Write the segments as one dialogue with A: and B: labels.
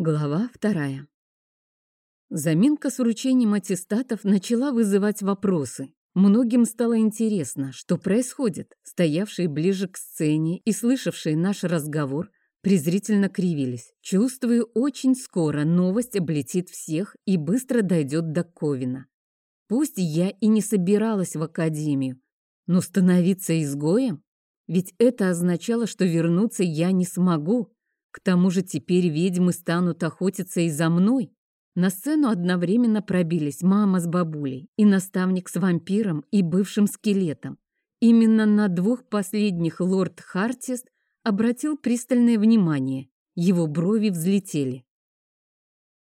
A: Глава вторая. Заминка с вручением аттестатов начала вызывать вопросы. Многим стало интересно, что происходит. Стоявшие ближе к сцене и слышавшие наш разговор презрительно кривились. Чувствую, очень скоро новость облетит всех и быстро дойдет до Ковина. Пусть я и не собиралась в академию, но становиться изгоем? Ведь это означало, что вернуться я не смогу. К тому же теперь ведьмы станут охотиться и за мной. На сцену одновременно пробились мама с бабулей, и наставник с вампиром, и бывшим скелетом. Именно на двух последних лорд Хартист обратил пристальное внимание. Его брови взлетели.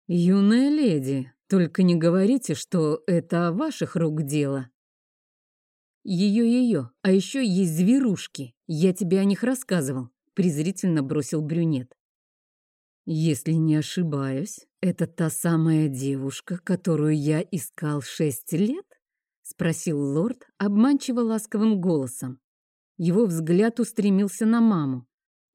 A: «Юная леди, только не говорите, что это ваших рук дело». «Ее-ее, а еще есть зверушки. Я тебе о них рассказывал», — презрительно бросил брюнет. Если не ошибаюсь, это та самая девушка, которую я искал шесть лет? Спросил лорд обманчиво ласковым голосом. Его взгляд устремился на маму.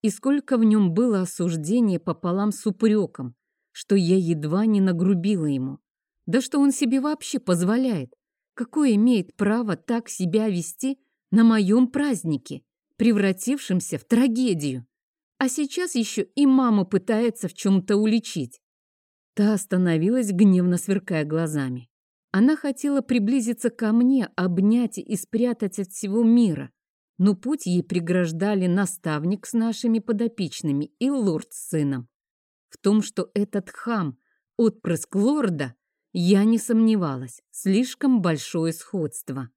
A: И сколько в нем было осуждения пополам с упреком, что я едва не нагрубила ему. Да что он себе вообще позволяет? Какое имеет право так себя вести на моем празднике, превратившемся в трагедию? А сейчас еще и маму пытается в чем-то уличить. Та остановилась, гневно сверкая глазами. Она хотела приблизиться ко мне, обнять и спрятать от всего мира. Но путь ей преграждали наставник с нашими подопечными и лорд с сыном. В том, что этот хам — отпрыск лорда, я не сомневалась. Слишком большое сходство.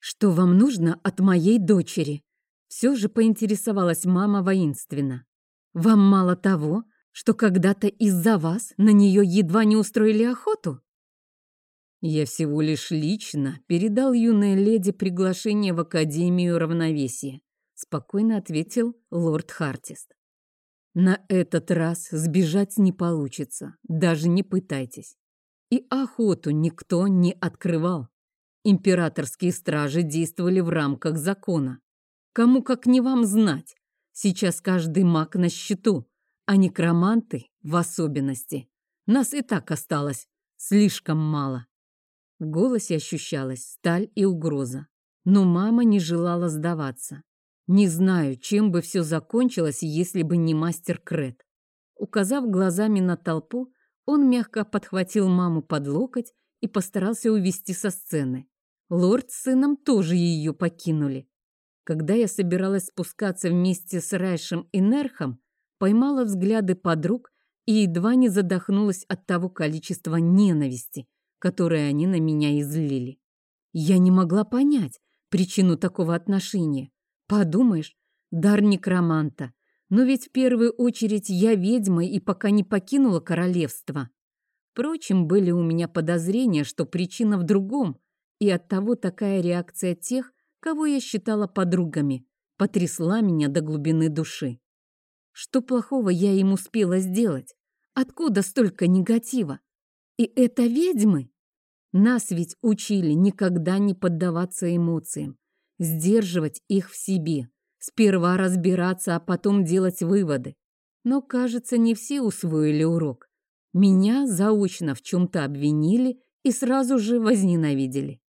A: «Что вам нужно от моей дочери?» Все же поинтересовалась мама воинственно. «Вам мало того, что когда-то из-за вас на нее едва не устроили охоту?» «Я всего лишь лично передал юной леди приглашение в Академию равновесия», спокойно ответил лорд Хартист. «На этот раз сбежать не получится, даже не пытайтесь. И охоту никто не открывал. Императорские стражи действовали в рамках закона. Кому как не вам знать. Сейчас каждый маг на счету, а некроманты в особенности. Нас и так осталось слишком мало. В голосе ощущалась сталь и угроза. Но мама не желала сдаваться. Не знаю, чем бы все закончилось, если бы не мастер Крет. Указав глазами на толпу, он мягко подхватил маму под локоть и постарался увести со сцены. Лорд с сыном тоже ее покинули. Когда я собиралась спускаться вместе с Райшем и Нерхом, поймала взгляды подруг и едва не задохнулась от того количества ненависти, которое они на меня излили. Я не могла понять причину такого отношения. Подумаешь, дар некроманта. Но ведь в первую очередь я ведьма и пока не покинула королевство. Впрочем, были у меня подозрения, что причина в другом, и оттого такая реакция тех, кого я считала подругами, потрясла меня до глубины души. Что плохого я им успела сделать? Откуда столько негатива? И это ведьмы? Нас ведь учили никогда не поддаваться эмоциям, сдерживать их в себе, сперва разбираться, а потом делать выводы. Но, кажется, не все усвоили урок. Меня заочно в чем-то обвинили и сразу же возненавидели.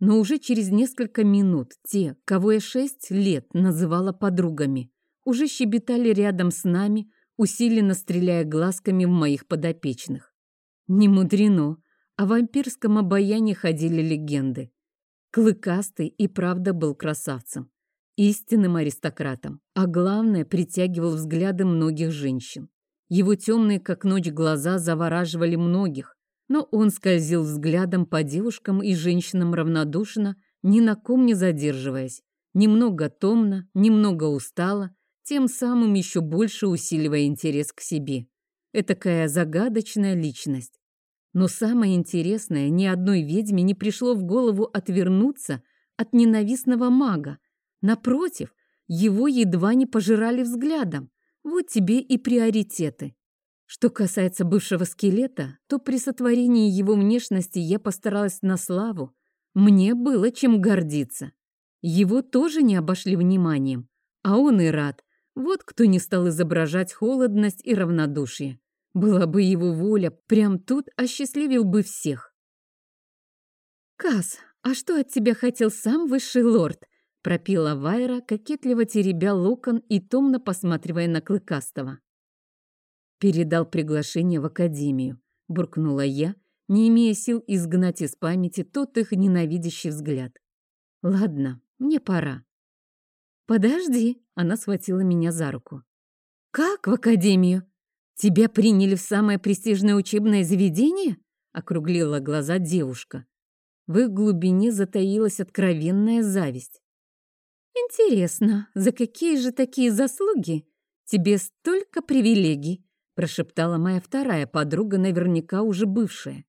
A: Но уже через несколько минут те, кого я шесть лет называла подругами, уже щебетали рядом с нами, усиленно стреляя глазками в моих подопечных. Не мудрено, о вампирском обаянии ходили легенды. Клыкастый и правда был красавцем, истинным аристократом, а главное, притягивал взгляды многих женщин. Его темные, как ночь, глаза завораживали многих, но он скользил взглядом по девушкам и женщинам равнодушно, ни на ком не задерживаясь, немного томно, немного устало, тем самым еще больше усиливая интерес к себе. Этакая загадочная личность. Но самое интересное, ни одной ведьме не пришло в голову отвернуться от ненавистного мага. Напротив, его едва не пожирали взглядом. Вот тебе и приоритеты. Что касается бывшего скелета, то при сотворении его внешности я постаралась на славу. Мне было чем гордиться. Его тоже не обошли вниманием, а он и рад. Вот кто не стал изображать холодность и равнодушие. Была бы его воля, прям тут осчастливил бы всех. «Кас, а что от тебя хотел сам высший лорд?» пропила Вайра, кокетливо теребя локон и томно посматривая на Клыкастого. «Передал приглашение в академию», — буркнула я, не имея сил изгнать из памяти тот их ненавидящий взгляд. «Ладно, мне пора». «Подожди», — она схватила меня за руку. «Как в академию? Тебя приняли в самое престижное учебное заведение?» — округлила глаза девушка. В их глубине затаилась откровенная зависть. «Интересно, за какие же такие заслуги тебе столько привилегий?» Прошептала моя вторая подруга, наверняка уже бывшая.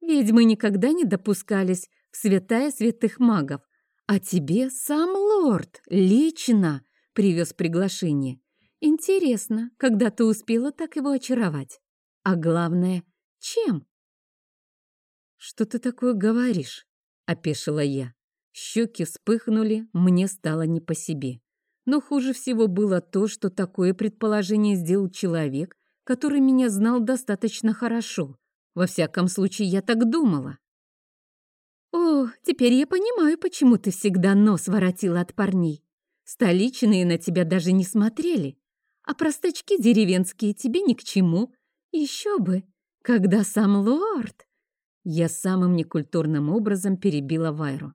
A: «Ведьмы никогда не допускались в святая святых магов, а тебе сам лорд лично привез приглашение. Интересно, когда ты успела так его очаровать? А главное, чем?» «Что ты такое говоришь?» — опешила я. Щеки вспыхнули, мне стало не по себе. Но хуже всего было то, что такое предположение сделал человек, который меня знал достаточно хорошо. Во всяком случае, я так думала. «О, теперь я понимаю, почему ты всегда нос воротила от парней. Столичные на тебя даже не смотрели, а простачки деревенские тебе ни к чему. Еще бы, когда сам лорд...» Я самым некультурным образом перебила Вайру.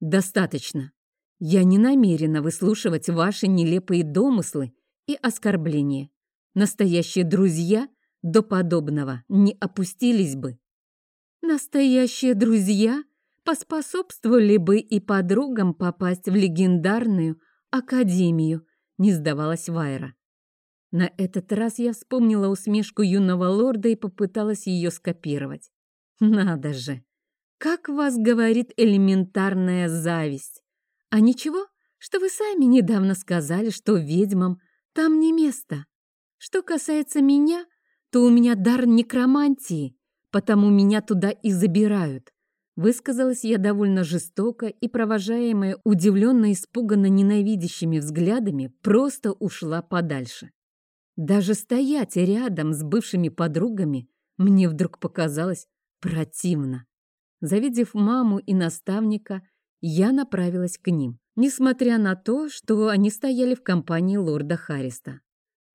A: «Достаточно. Я не намерена выслушивать ваши нелепые домыслы и оскорбления. Настоящие друзья до подобного не опустились бы. Настоящие друзья поспособствовали бы и подругам попасть в легендарную академию, не сдавалась Вайра. На этот раз я вспомнила усмешку юного лорда и попыталась ее скопировать. Надо же! Как вас говорит элементарная зависть? А ничего, что вы сами недавно сказали, что ведьмам там не место. Что касается меня, то у меня дар некромантии, потому меня туда и забирают. Высказалась я довольно жестоко и, провожаемая удивленно испуганно ненавидящими взглядами, просто ушла подальше. Даже стоять рядом с бывшими подругами мне вдруг показалось противно. Завидев маму и наставника, я направилась к ним, несмотря на то, что они стояли в компании лорда Харриста.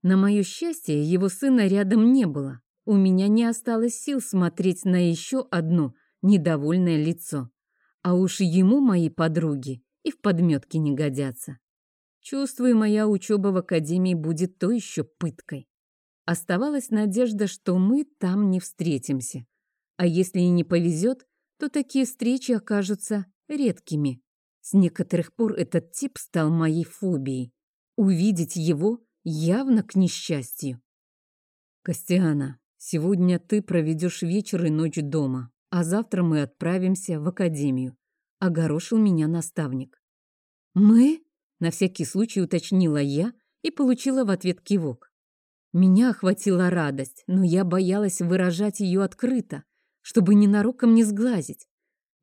A: На мое счастье, его сына рядом не было. У меня не осталось сил смотреть на еще одно недовольное лицо. А уж ему мои подруги и в подметке не годятся. Чувствую, моя учеба в академии будет то еще пыткой. Оставалась надежда, что мы там не встретимся. А если и не повезет, то такие встречи окажутся редкими. С некоторых пор этот тип стал моей фобией. Увидеть его явно к несчастью. «Костяна, сегодня ты проведешь вечер и ночь дома, а завтра мы отправимся в академию», — огорошил меня наставник. «Мы?» — на всякий случай уточнила я и получила в ответ кивок. Меня охватила радость, но я боялась выражать ее открыто, чтобы ненароком не сглазить.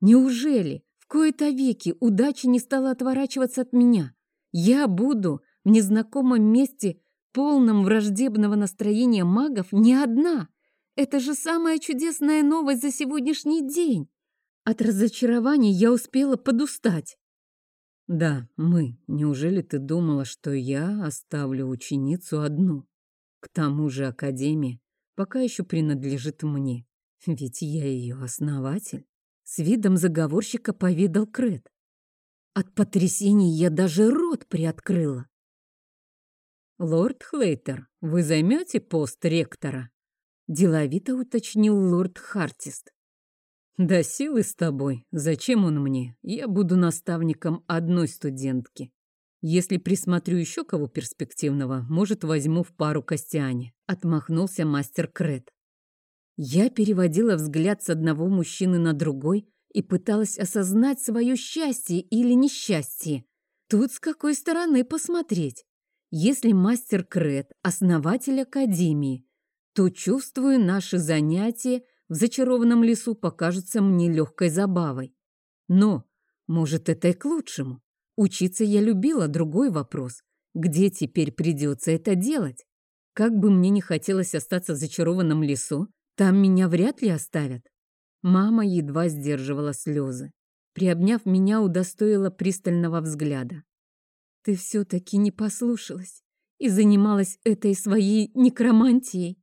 A: Неужели в кои-то веки удача не стала отворачиваться от меня? Я буду в незнакомом месте, полном враждебного настроения магов, не одна. Это же самая чудесная новость за сегодняшний день. От разочарования я успела подустать. Да, мы. Неужели ты думала, что я оставлю ученицу одну? К тому же Академия пока еще принадлежит мне. Ведь я ее основатель. С видом заговорщика поведал Крет. От потрясений я даже рот приоткрыла. «Лорд Хлейтер, вы займете пост ректора?» Деловито уточнил лорд Хартист. «Да силы с тобой. Зачем он мне? Я буду наставником одной студентки. Если присмотрю еще кого перспективного, может, возьму в пару Костяне», — отмахнулся мастер Крет. Я переводила взгляд с одного мужчины на другой и пыталась осознать свое счастье или несчастье. Тут с какой стороны посмотреть. Если мастер Крет – основатель Академии, то, чувствую, наши занятия в зачарованном лесу покажутся мне легкой забавой. Но, может, это и к лучшему. Учиться я любила другой вопрос. Где теперь придется это делать? Как бы мне не хотелось остаться в зачарованном лесу, там меня вряд ли оставят. Мама едва сдерживала слезы. Приобняв меня, удостоила пристального взгляда. Ты все-таки не послушалась и занималась этой своей некромантией.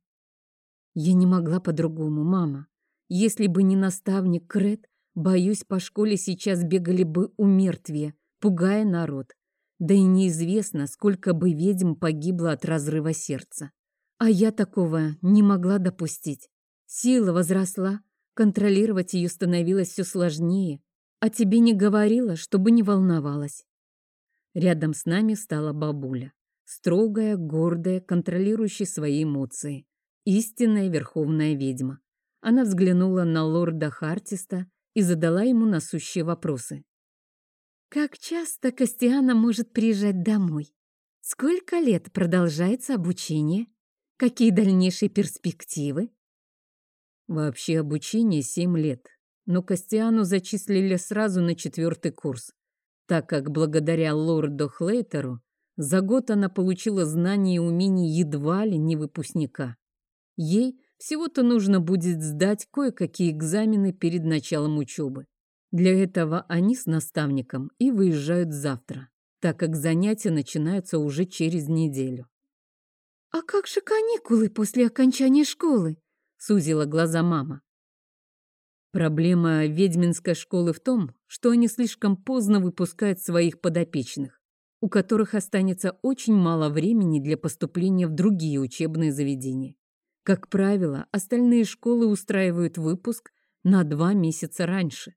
A: Я не могла по-другому, мама. Если бы не наставник Крет, боюсь, по школе сейчас бегали бы у мертвия, пугая народ. Да и неизвестно, сколько бы ведьм погибло от разрыва сердца. А я такого не могла допустить. Сила возросла, контролировать ее становилось все сложнее. А тебе не говорила, чтобы не волновалась. Рядом с нами стала бабуля. Строгая, гордая, контролирующая свои эмоции. Истинная верховная ведьма. Она взглянула на лорда Хартиста и задала ему насущие вопросы. Как часто Костиана может приезжать домой? Сколько лет продолжается обучение? Какие дальнейшие перспективы? Вообще обучение семь лет, но Костиану зачислили сразу на четвертый курс, так как благодаря лорду Хлейтеру за год она получила знания и умения едва ли не выпускника. Ей всего-то нужно будет сдать кое-какие экзамены перед началом учебы. Для этого они с наставником и выезжают завтра, так как занятия начинаются уже через неделю. «А как же каникулы после окончания школы?» — сузила глаза мама. Проблема ведьминской школы в том, что они слишком поздно выпускают своих подопечных, у которых останется очень мало времени для поступления в другие учебные заведения. Как правило, остальные школы устраивают выпуск на два месяца раньше.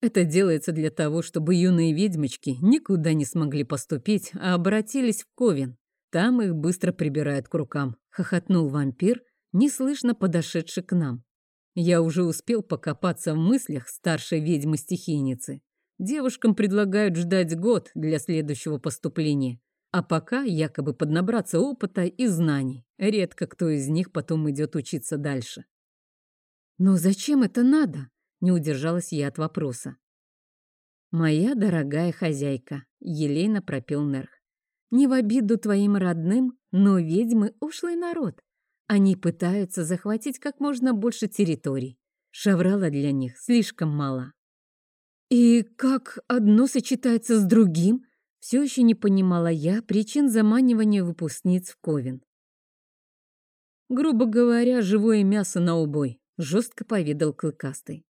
A: Это делается для того, чтобы юные ведьмочки никуда не смогли поступить, а обратились в Ковен. Там их быстро прибирают к рукам, хохотнул вампир, неслышно подошедший к нам. Я уже успел покопаться в мыслях старшей ведьмы-стихийницы. Девушкам предлагают ждать год для следующего поступления, а пока якобы поднабраться опыта и знаний. Редко кто из них потом идет учиться дальше. «Но зачем это надо?» Не удержалась я от вопроса. «Моя дорогая хозяйка», — елейно пропел Нерх. «Не в обиду твоим родным, но ведьмы — ушлый народ. Они пытаются захватить как можно больше территорий. Шаврала для них слишком мало». «И как одно сочетается с другим?» Все еще не понимала я причин заманивания выпускниц в Ковен. «Грубо говоря, живое мясо на убой», — жестко поведал Клыкастый.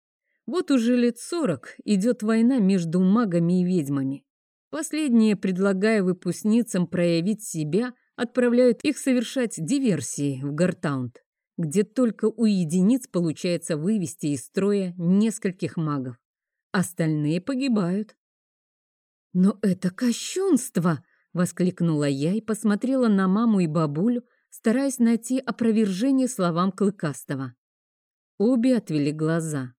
A: Вот уже лет сорок идет война между магами и ведьмами. Последние, предлагая выпускницам проявить себя, отправляют их совершать диверсии в Гартаунд, где только у единиц получается вывести из строя нескольких магов. Остальные погибают. «Но это кощунство!» — воскликнула я и посмотрела на маму и бабулю, стараясь найти опровержение словам Клыкастого. Обе отвели глаза.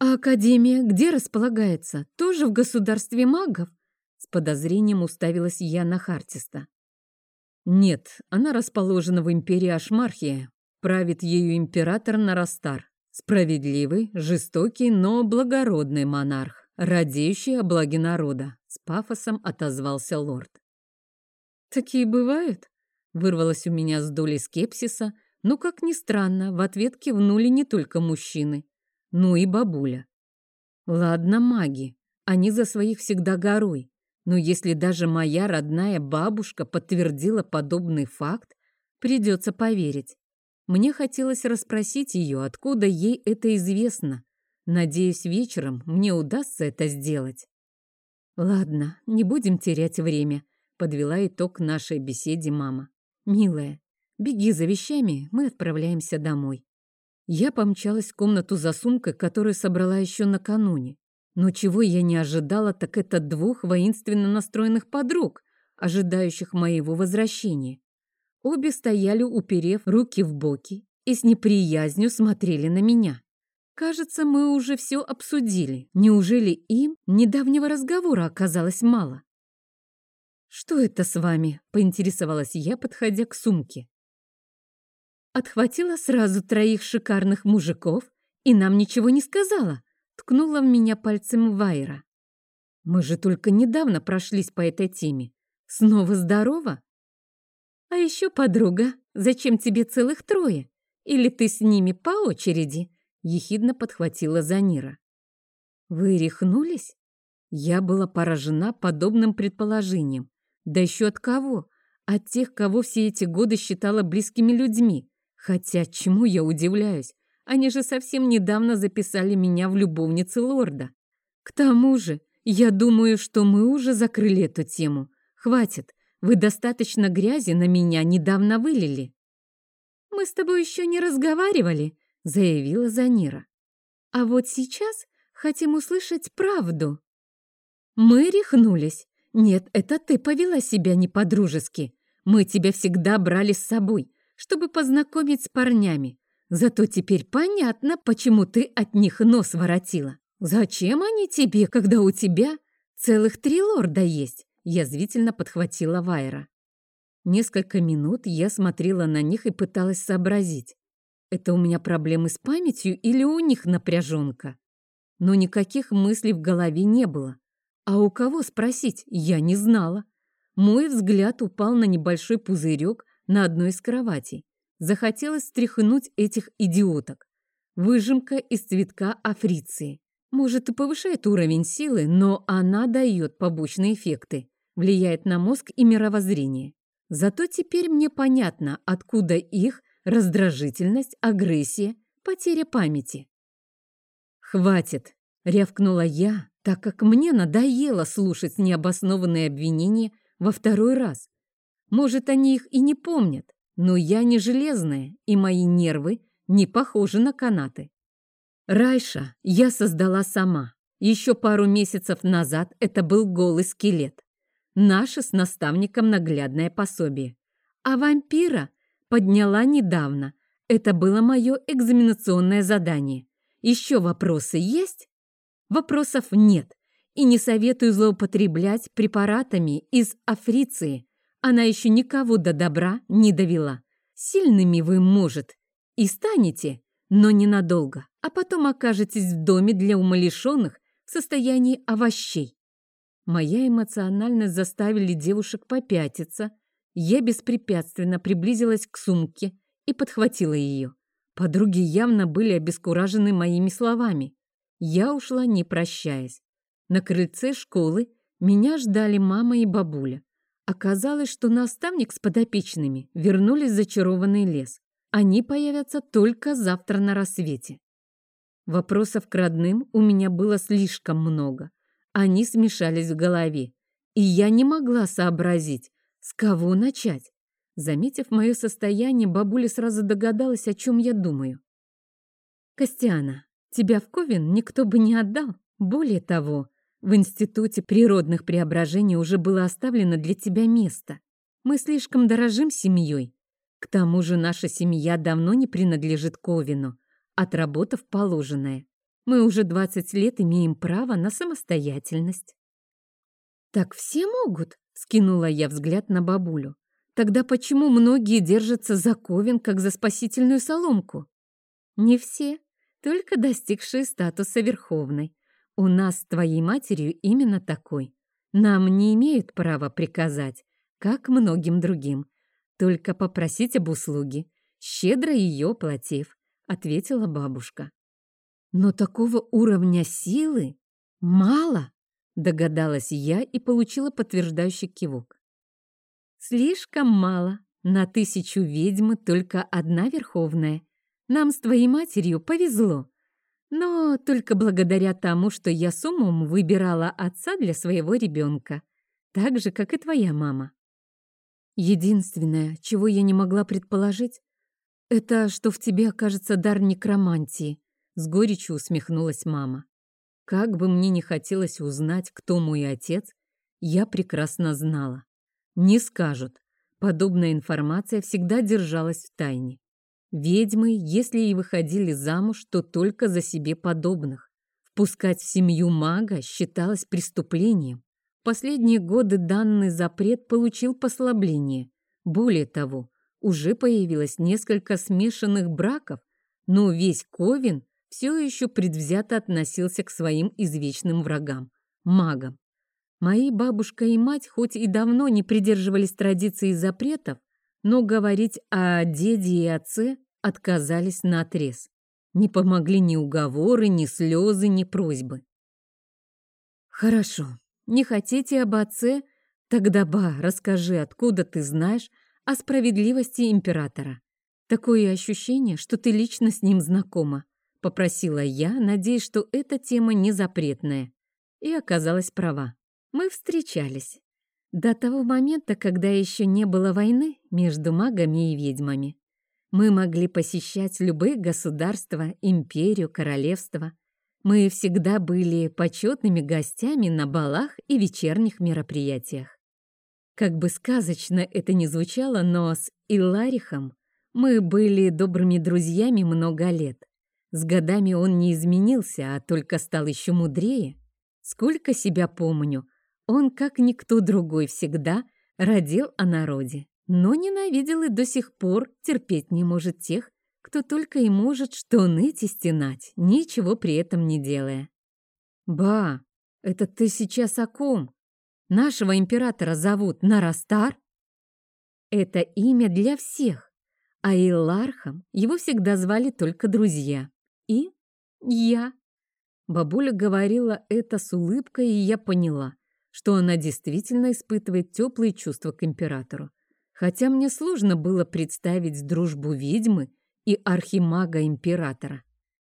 A: «А Академия где располагается? Тоже в государстве магов?» С подозрением уставилась я на Хартиста. «Нет, она расположена в империи Ашмархия. Правит ею император Нарастар. Справедливый, жестокий, но благородный монарх, радеющий о благе народа», с пафосом отозвался лорд. «Такие бывают?» Вырвалось у меня с долей скепсиса, но, как ни странно, в ответ кивнули не только мужчины. Ну и бабуля. Ладно, маги, они за своих всегда горой. Но если даже моя родная бабушка подтвердила подобный факт, придется поверить. Мне хотелось расспросить ее, откуда ей это известно. Надеюсь, вечером мне удастся это сделать. Ладно, не будем терять время, подвела итог нашей беседе мама. Милая, беги за вещами, мы отправляемся домой. Я помчалась в комнату за сумкой, которую собрала еще накануне. Но чего я не ожидала, так это двух воинственно настроенных подруг, ожидающих моего возвращения. Обе стояли, уперев руки в боки, и с неприязнью смотрели на меня. Кажется, мы уже все обсудили. Неужели им недавнего разговора оказалось мало? «Что это с вами?» — поинтересовалась я, подходя к сумке. Отхватила сразу троих шикарных мужиков и нам ничего не сказала. Ткнула в меня пальцем Вайра. Мы же только недавно прошлись по этой теме. Снова здорова? А еще подруга, зачем тебе целых трое? Или ты с ними по очереди?» Ехидно подхватила Занира. «Вы рехнулись?» Я была поражена подобным предположением. Да еще от кого? От тех, кого все эти годы считала близкими людьми. Хотя чему я удивляюсь? Они же совсем недавно записали меня в любовницы лорда. К тому же, я думаю, что мы уже закрыли эту тему. Хватит, вы достаточно грязи на меня недавно вылили. Мы с тобой еще не разговаривали, заявила Занира. А вот сейчас хотим услышать правду. Мы рехнулись. Нет, это ты повела себя не по-дружески. Мы тебя всегда брали с собой, чтобы познакомить с парнями. Зато теперь понятно, почему ты от них нос воротила. Зачем они тебе, когда у тебя целых три лорда есть? Язвительно подхватила Вайра. Несколько минут я смотрела на них и пыталась сообразить. Это у меня проблемы с памятью или у них напряженка? Но никаких мыслей в голове не было. А у кого спросить, я не знала. Мой взгляд упал на небольшой пузырек на одной из кроватей. Захотелось стряхнуть этих идиоток. Выжимка из цветка африции. Может и повышает уровень силы, но она дает побочные эффекты, влияет на мозг и мировоззрение. Зато теперь мне понятно, откуда их раздражительность, агрессия, потеря памяти. «Хватит!» — рявкнула я, так как мне надоело слушать необоснованные обвинения во второй раз. Может, они их и не помнят, но я не железная, и мои нервы не похожи на канаты. Райша я создала сама. Еще пару месяцев назад это был голый скелет. Наше с наставником наглядное пособие. А вампира подняла недавно. Это было мое экзаменационное задание. Еще вопросы есть? Вопросов нет. И не советую злоупотреблять препаратами из африции. Она еще никого до добра не довела. Сильными вы, может, и станете, но ненадолго, а потом окажетесь в доме для умалишенных в состоянии овощей. Моя эмоциональность заставили девушек попятиться, я беспрепятственно приблизилась к сумке и подхватила ее. Подруги явно были обескуражены моими словами. Я ушла, не прощаясь. На крыльце школы меня ждали мама и бабуля. Оказалось, что наставник с подопечными вернулись зачарованный лес. Они появятся только завтра на рассвете. Вопросов к родным у меня было слишком много. Они смешались в голове, и я не могла сообразить, с кого начать? Заметив мое состояние, бабуля сразу догадалась, о чем я думаю. «Костяна, тебя в Ковен никто бы не отдал. Более того, в Институте природных преображений уже было оставлено для тебя место. Мы слишком дорожим семьей. К тому же наша семья давно не принадлежит Ковину, отработав положенное. Мы уже 20 лет имеем право на самостоятельность». «Так все могут?» Скинула я взгляд на бабулю. Тогда почему многие держатся за ковен, как за спасительную соломку? Не все, только достигшие статуса верховной. У нас с твоей матерью именно такой. Нам не имеют права приказать, как многим другим. Только попросить об услуге, щедро ее платив, ответила бабушка. Но такого уровня силы мало. Догадалась я и получила подтверждающий кивок. Слишком мало. На тысячу ведьмы только одна верховная. Нам с твоей матерью повезло. Но только благодаря тому, что я с умом выбирала отца для своего ребенка. Так же, как и твоя мама. Единственное, чего я не могла предположить, это что в тебе окажется дар некромантии. С горечью усмехнулась мама. Как бы мне не хотелось узнать, кто мой отец, я прекрасно знала. Не скажут. Подобная информация всегда держалась в тайне. Ведьмы, если и выходили замуж, то только за себе подобных. Впускать в семью мага считалось преступлением. В последние годы данный запрет получил послабление. Более того, уже появилось несколько смешанных браков, но весь Ковен все еще предвзято относился к своим извечным врагам – магам. Мои бабушка и мать хоть и давно не придерживались традиций и запретов, но говорить о деде и отце отказались наотрез. Не помогли ни уговоры, ни слезы, ни просьбы. «Хорошо, не хотите об отце? Тогда, ба, расскажи, откуда ты знаешь о справедливости императора. Такое ощущение, что ты лично с ним знакома», — попросила я, надеясь, что эта тема не запретная. И оказалась права. Мы встречались. До того момента, когда еще не было войны между магами и ведьмами. Мы могли посещать любые государства, империю, королевство. Мы всегда были почетными гостями на балах и вечерних мероприятиях. Как бы сказочно это ни звучало, но с Иларихом мы были добрыми друзьями много лет. С годами он не изменился, а только стал еще мудрее. Сколько себя помню, он, как никто другой, всегда родил о народе, но ненавидел и до сих пор терпеть не может тех, кто только и может что ныть и стенать, ничего при этом не делая. «Ба, это ты сейчас о ком? Нашего императора зовут Нарастар?» Это имя для всех, а Илархом его всегда звали только друзья. И я. Бабуля говорила это с улыбкой, и я поняла что она действительно испытывает теплые чувства к императору. Хотя мне сложно было представить дружбу ведьмы и архимага императора.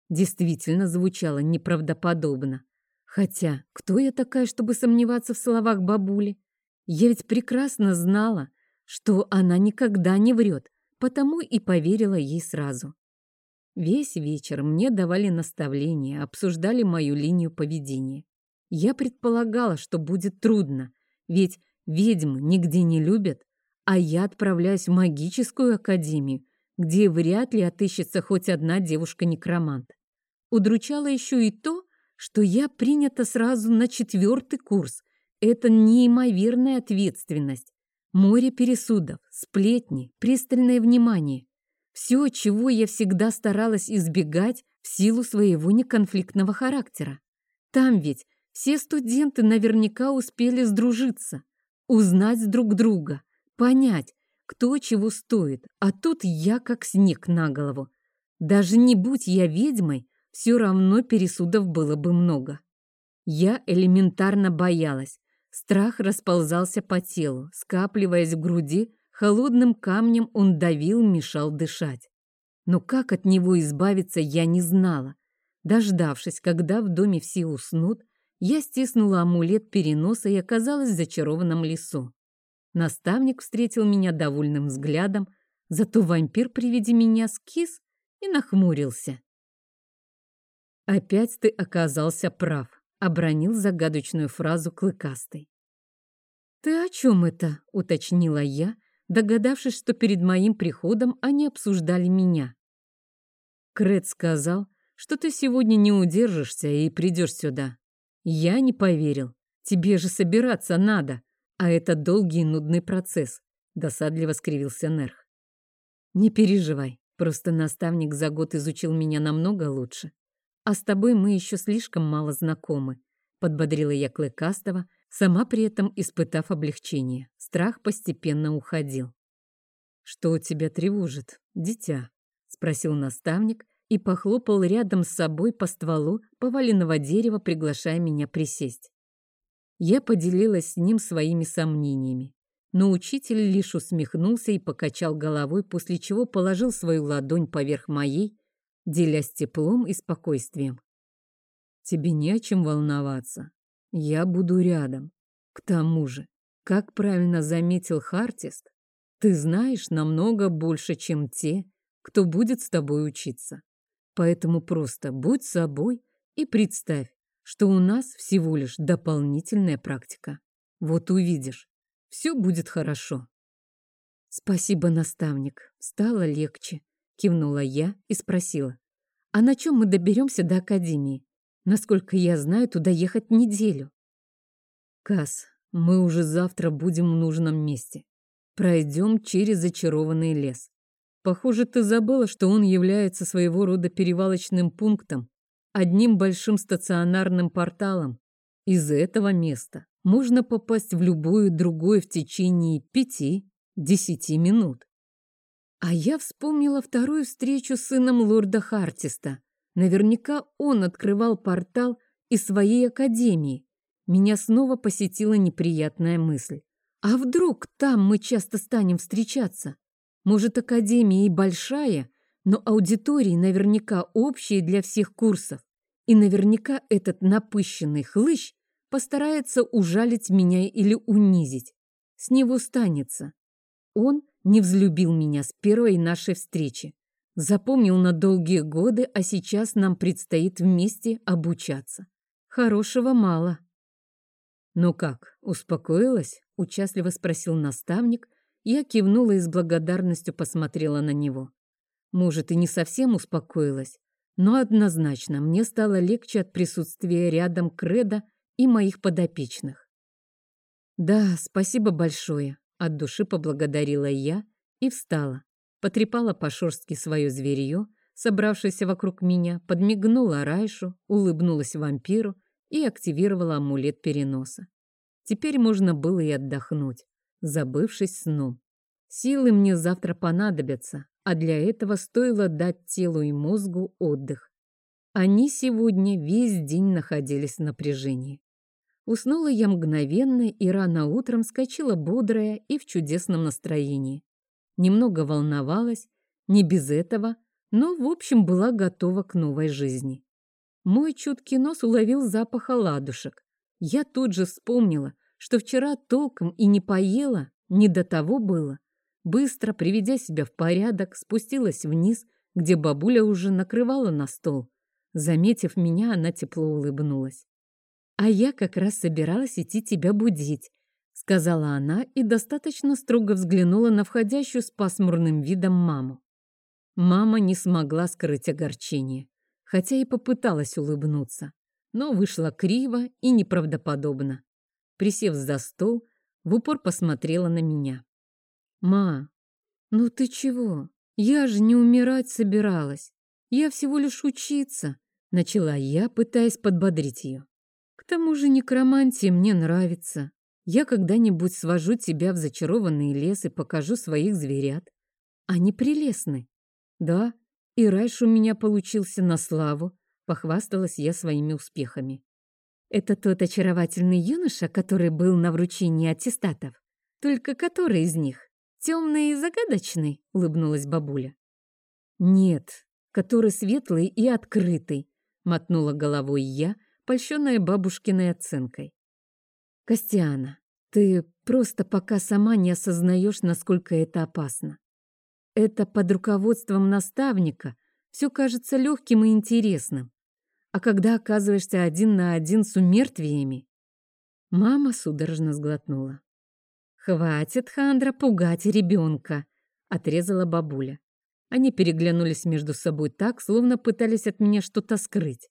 A: Действительно звучало неправдоподобно. Хотя, кто я такая, чтобы сомневаться в словах бабули? Я ведь прекрасно знала, что она никогда не врет, потому и поверила ей сразу. Весь вечер мне давали наставления, обсуждали мою линию поведения. Я предполагала, что будет трудно, ведь ведьм нигде не любят, а я отправляюсь в магическую академию, где вряд ли отыщется хоть одна девушка-некромант. Удручало еще и то, что я принята сразу на четвертый курс. Это неимоверная ответственность. Море пересудов, сплетни, пристальное внимание. Все, чего я всегда старалась избегать в силу своего неконфликтного характера. Там ведь все студенты наверняка успели сдружиться, узнать друг друга, понять, кто чего стоит, а тут я как снег на голову. Даже не будь я ведьмой, все равно пересудов было бы много. Я элементарно боялась. Страх расползался по телу, скапливаясь в груди, холодным камнем он давил, мешал дышать. Но как от него избавиться, я не знала. Дождавшись, когда в доме все уснут, я стиснула амулет переноса и оказалась в зачарованном лесу. Наставник встретил меня довольным взглядом, зато вампир при виде меня скис и нахмурился. «Опять ты оказался прав», — обронил загадочную фразу клыкастый. «Ты о чем это?» — уточнила я, догадавшись, что перед моим приходом они обсуждали меня. Крет сказал, что ты сегодня не удержишься и придешь сюда. Я не поверил. Тебе же собираться надо, а это долгий и нудный процесс, досадливо скривился Нерх. Не переживай, просто наставник за год изучил меня намного лучше. А с тобой мы еще слишком мало знакомы, подбодрила я Клыкастова, сама при этом испытав облегчение. Страх постепенно уходил. «Что тебя тревожит, дитя?» — спросил наставник, и похлопал рядом с собой по стволу поваленного дерева, приглашая меня присесть. Я поделилась с ним своими сомнениями, но учитель лишь усмехнулся и покачал головой, после чего положил свою ладонь поверх моей, делясь теплом и спокойствием. «Тебе не о чем волноваться. Я буду рядом. К тому же, как правильно заметил Хартист, ты знаешь намного больше, чем те, кто будет с тобой учиться. Поэтому просто будь собой и представь, что у нас всего лишь дополнительная практика. Вот увидишь, все будет хорошо. Спасибо, наставник. Стало легче, кивнула я и спросила. А на чем мы доберемся до академии? Насколько я знаю, туда ехать неделю. Кас, мы уже завтра будем в нужном месте. Пройдем через зачарованный лес. Похоже, ты забыла, что он является своего рода перевалочным пунктом, одним большим стационарным порталом. Из этого места можно попасть в любое другое в течение пяти-десяти минут. А я вспомнила вторую встречу с сыном лорда Хартиста. Наверняка он открывал портал из своей академии. Меня снова посетила неприятная мысль. А вдруг там мы часто станем встречаться? Может, академия и большая, но аудитории наверняка общие для всех курсов. И наверняка этот напыщенный хлыщ постарается ужалить меня или унизить. С него станется. Он не взлюбил меня с первой нашей встречи. Запомнил на долгие годы, а сейчас нам предстоит вместе обучаться. Хорошего мало. «Ну как, успокоилась?» – участливо спросил наставник. Я кивнула и с благодарностью посмотрела на него. Может, и не совсем успокоилась, но однозначно мне стало легче от присутствия рядом Креда и моих подопечных. «Да, спасибо большое», – от души поблагодарила я и встала, потрепала по-шорстки свое зверье, собравшееся вокруг меня, подмигнула Райшу, улыбнулась вампиру и активировала амулет переноса. Теперь можно было и отдохнуть, забывшись сном. Силы мне завтра понадобятся, а для этого стоило дать телу и мозгу отдых. Они сегодня весь день находились в напряжении. Уснула я мгновенно и рано утром скачала бодрая и в чудесном настроении. Немного волновалась, не без этого, но, в общем, была готова к новой жизни. Мой чуткий нос уловил запах оладушек. Я тут же вспомнила, что вчера толком и не поела, не до того было. Быстро, приведя себя в порядок, спустилась вниз, где бабуля уже накрывала на стол. Заметив меня, она тепло улыбнулась. «А я как раз собиралась идти тебя будить», — сказала она и достаточно строго взглянула на входящую с пасмурным видом маму. Мама не смогла скрыть огорчение хотя и попыталась улыбнуться, но вышла криво и неправдоподобно. Присев за стол, в упор посмотрела на меня. «Ма, ну ты чего? Я же не умирать собиралась. Я всего лишь учиться», — начала я, пытаясь подбодрить ее. «К тому же некромантия мне нравится. Я когда-нибудь свожу тебя в зачарованный лес и покажу своих зверят. Они прелестны. Да, и Райш у меня получился на славу, похвасталась я своими успехами. Это тот очаровательный юноша, который был на вручении аттестатов. Только который из них? Темный и загадочный? Улыбнулась бабуля. Нет, который светлый и открытый, мотнула головой я, польщенная бабушкиной оценкой. Костяна, ты просто пока сама не осознаешь, насколько это опасно. Это под руководством наставника все кажется легким и интересным. А когда оказываешься один на один с умертвиями... Мама судорожно сглотнула. «Хватит, Хандра, пугать ребенка!» — отрезала бабуля. Они переглянулись между собой так, словно пытались от меня что-то скрыть.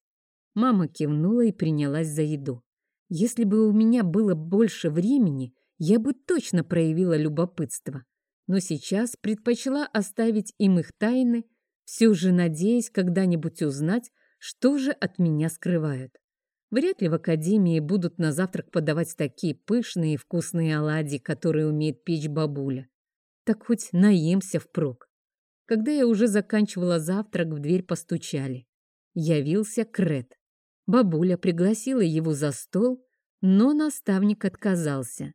A: Мама кивнула и принялась за еду. Если бы у меня было больше времени, я бы точно проявила любопытство но сейчас предпочла оставить им их тайны, все же надеясь когда-нибудь узнать, что же от меня скрывают. Вряд ли в академии будут на завтрак подавать такие пышные и вкусные оладьи, которые умеет печь бабуля. Так хоть наемся впрок. Когда я уже заканчивала завтрак, в дверь постучали. Явился Крет. Бабуля пригласила его за стол, но наставник отказался.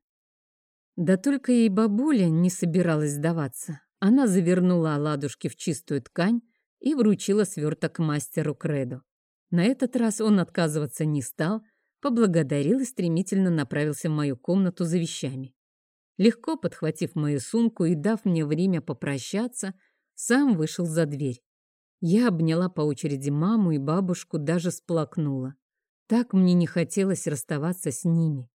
A: Да только ей бабуля не собиралась сдаваться. Она завернула оладушки в чистую ткань и вручила сверток мастеру Креду. На этот раз он отказываться не стал, поблагодарил и стремительно направился в мою комнату за вещами. Легко подхватив мою сумку и дав мне время попрощаться, сам вышел за дверь. Я обняла по очереди маму и бабушку, даже сплакнула. Так мне не хотелось расставаться с ними.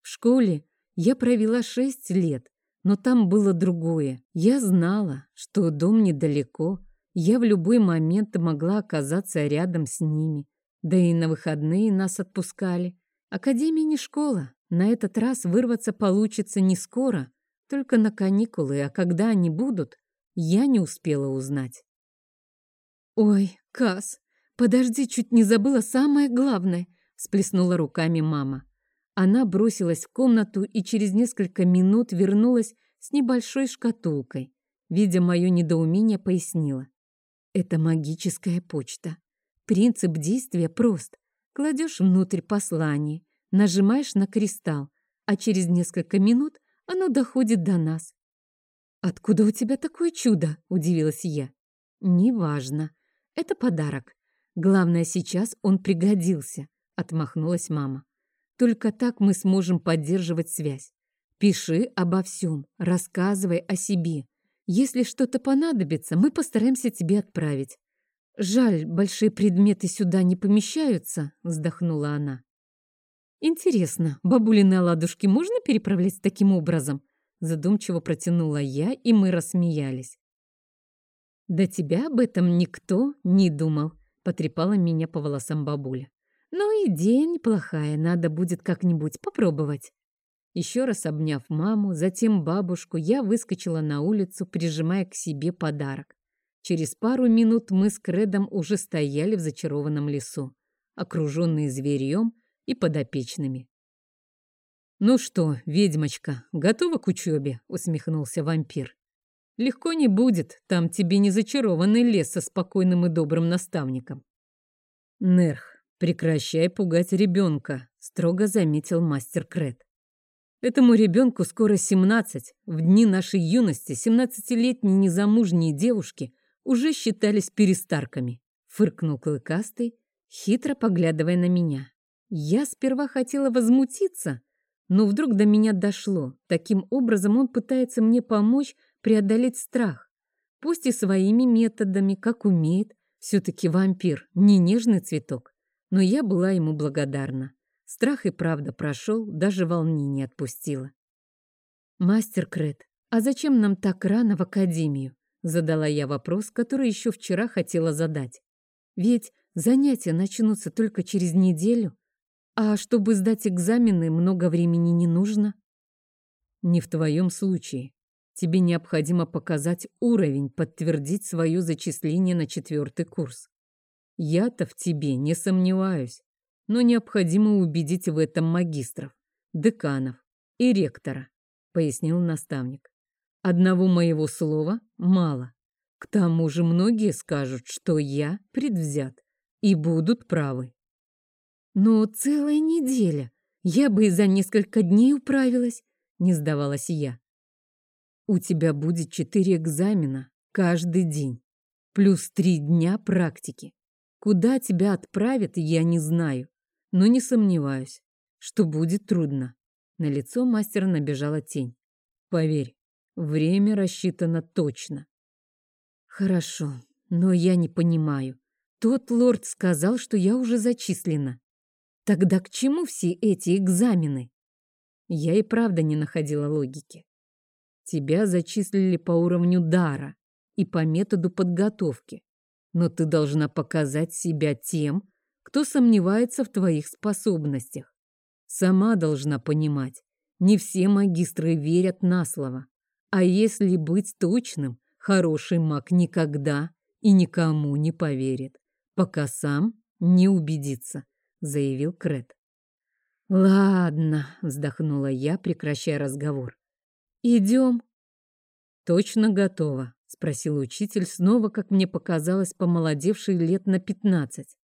A: В школе я провела шесть лет, но там было другое. Я знала, что дом недалеко, я в любой момент могла оказаться рядом с ними. Да и на выходные нас отпускали. Академия не школа. На этот раз вырваться получится не скоро, только на каникулы, а когда они будут, я не успела узнать. «Ой, Кас, подожди, чуть не забыла самое главное», — всплеснула руками мама. Она бросилась в комнату и через несколько минут вернулась с небольшой шкатулкой. видя мое недоумение, пояснила. Это магическая почта. Принцип действия прост. Кладешь внутрь послание, нажимаешь на кристалл, а через несколько минут оно доходит до нас. «Откуда у тебя такое чудо?» – удивилась я. «Неважно. Это подарок. Главное, сейчас он пригодился», – отмахнулась мама. «Только так мы сможем поддерживать связь. Пиши обо всем, рассказывай о себе. Если что-то понадобится, мы постараемся тебе отправить. Жаль, большие предметы сюда не помещаются, вздохнула она. Интересно, бабулины оладушки можно переправлять таким образом? Задумчиво протянула я, и мы рассмеялись. «До тебя об этом никто не думал», — потрепала меня по волосам бабуля. «Но идея неплохая, надо будет как-нибудь попробовать». Еще раз обняв маму, затем бабушку, я выскочила на улицу, прижимая к себе подарок. Через пару минут мы с Кредом уже стояли в зачарованном лесу, окруженные зверьем и подопечными. «Ну что, ведьмочка, готова к учебе?» — усмехнулся вампир. «Легко не будет, там тебе не зачарованный лес со спокойным и добрым наставником». «Нерх, прекращай пугать ребенка», — строго заметил мастер Кред. Этому ребенку скоро 17. В дни нашей юности 17-летние незамужние девушки уже считались перестарками. Фыркнул клыкастый, хитро поглядывая на меня. Я сперва хотела возмутиться, но вдруг до меня дошло. Таким образом он пытается мне помочь преодолеть страх. Пусть и своими методами, как умеет. Все-таки вампир, не нежный цветок. Но я была ему благодарна. Страх и правда прошел, даже волнение отпустило. «Мастер Крет, а зачем нам так рано в академию?» Задала я вопрос, который еще вчера хотела задать. «Ведь занятия начнутся только через неделю, а чтобы сдать экзамены, много времени не нужно». «Не в твоем случае. Тебе необходимо показать уровень, подтвердить свое зачисление на четвертый курс. Я-то в тебе не сомневаюсь но необходимо убедить в этом магистров, деканов и ректора, пояснил наставник. Одного моего слова мало. К тому же многие скажут, что я предвзят, и будут правы. Но целая неделя. Я бы и за несколько дней управилась, не сдавалась я. У тебя будет четыре экзамена каждый день, плюс три дня практики. Куда тебя отправят, я не знаю но не сомневаюсь, что будет трудно. На лицо мастера набежала тень. Поверь, время рассчитано точно. Хорошо, но я не понимаю. Тот лорд сказал, что я уже зачислена. Тогда к чему все эти экзамены? Я и правда не находила логики. Тебя зачислили по уровню дара и по методу подготовки, но ты должна показать себя тем, кто сомневается в твоих способностях. Сама должна понимать, не все магистры верят на слово. А если быть точным, хороший маг никогда и никому не поверит, пока сам не убедится, заявил Крет. Ладно, вздохнула я, прекращая разговор. Идем. Точно готова, спросил учитель, снова, как мне показалось, помолодевший лет на пятнадцать.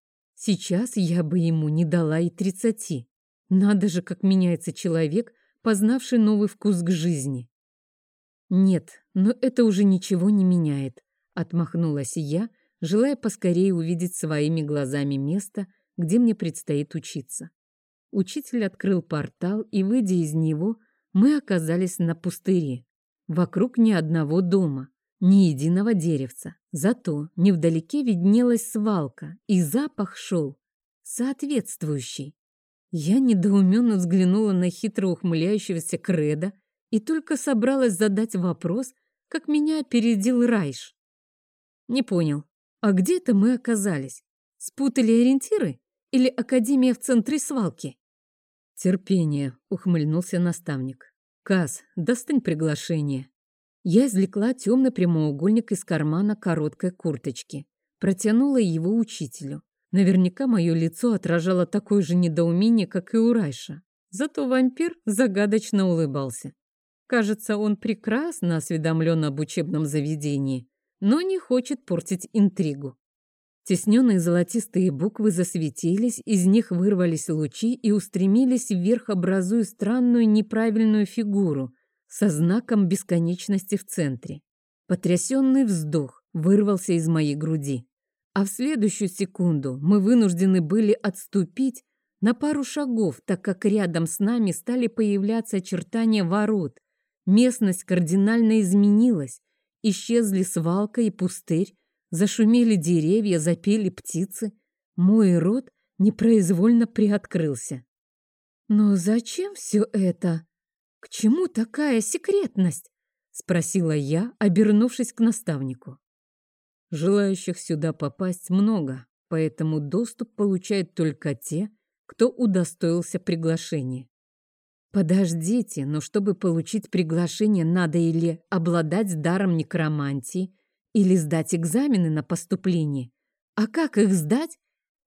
A: Сейчас я бы ему не дала и тридцати. Надо же, как меняется человек, познавший новый вкус к жизни. Нет, но это уже ничего не меняет, отмахнулась я, желая поскорее увидеть своими глазами место, где мне предстоит учиться. Учитель открыл портал, и, выйдя из него, мы оказались на пустыре. Вокруг ни одного дома, ни единого деревца. Зато невдалеке виднелась свалка, и запах шел соответствующий. Я недоуменно взглянула на хитро ухмыляющегося Креда и только собралась задать вопрос, как меня опередил Райш. Не понял, а где это мы оказались? Спутали ориентиры или Академия в центре свалки? Терпение, ухмыльнулся наставник. Каз, достань приглашение. Я извлекла темный прямоугольник из кармана короткой курточки, протянула его учителю. Наверняка мое лицо отражало такое же недоумение, как и у Райша. Зато вампир загадочно улыбался. Кажется, он прекрасно осведомлен об учебном заведении, но не хочет портить интригу. Тесненные золотистые буквы засветились, из них вырвались лучи и устремились вверх, образуя странную неправильную фигуру со знаком бесконечности в центре. Потрясенный вздох вырвался из моей груди. А в следующую секунду мы вынуждены были отступить на пару шагов, так как рядом с нами стали появляться очертания ворот. Местность кардинально изменилась. Исчезли свалка и пустырь, зашумели деревья, запели птицы. Мой рот непроизвольно приоткрылся. «Но зачем все это? К чему такая секретность?» — спросила я, обернувшись к наставнику. Желающих сюда попасть много, поэтому доступ получают только те, кто удостоился приглашения. Подождите, но чтобы получить приглашение, надо или обладать даром некромантии, или сдать экзамены на поступление. А как их сдать,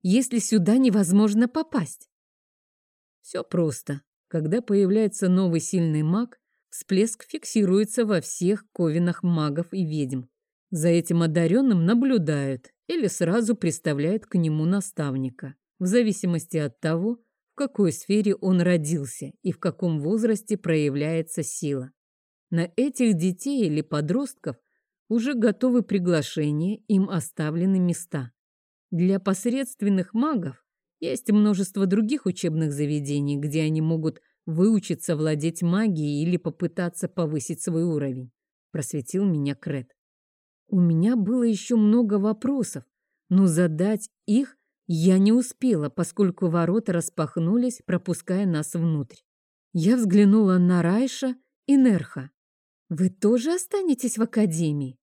A: если сюда невозможно попасть? Все просто. Когда появляется новый сильный маг, всплеск фиксируется во всех ковинах магов и ведьм. За этим одаренным наблюдают или сразу представляют к нему наставника, в зависимости от того, в какой сфере он родился и в каком возрасте проявляется сила. На этих детей или подростков уже готовы приглашения, им оставлены места. Для посредственных магов есть множество других учебных заведений, где они могут выучиться владеть магией или попытаться повысить свой уровень, просветил меня Крет. У меня было еще много вопросов, но задать их я не успела, поскольку ворота распахнулись, пропуская нас внутрь. Я взглянула на Райша и Нерха. «Вы тоже останетесь в академии?»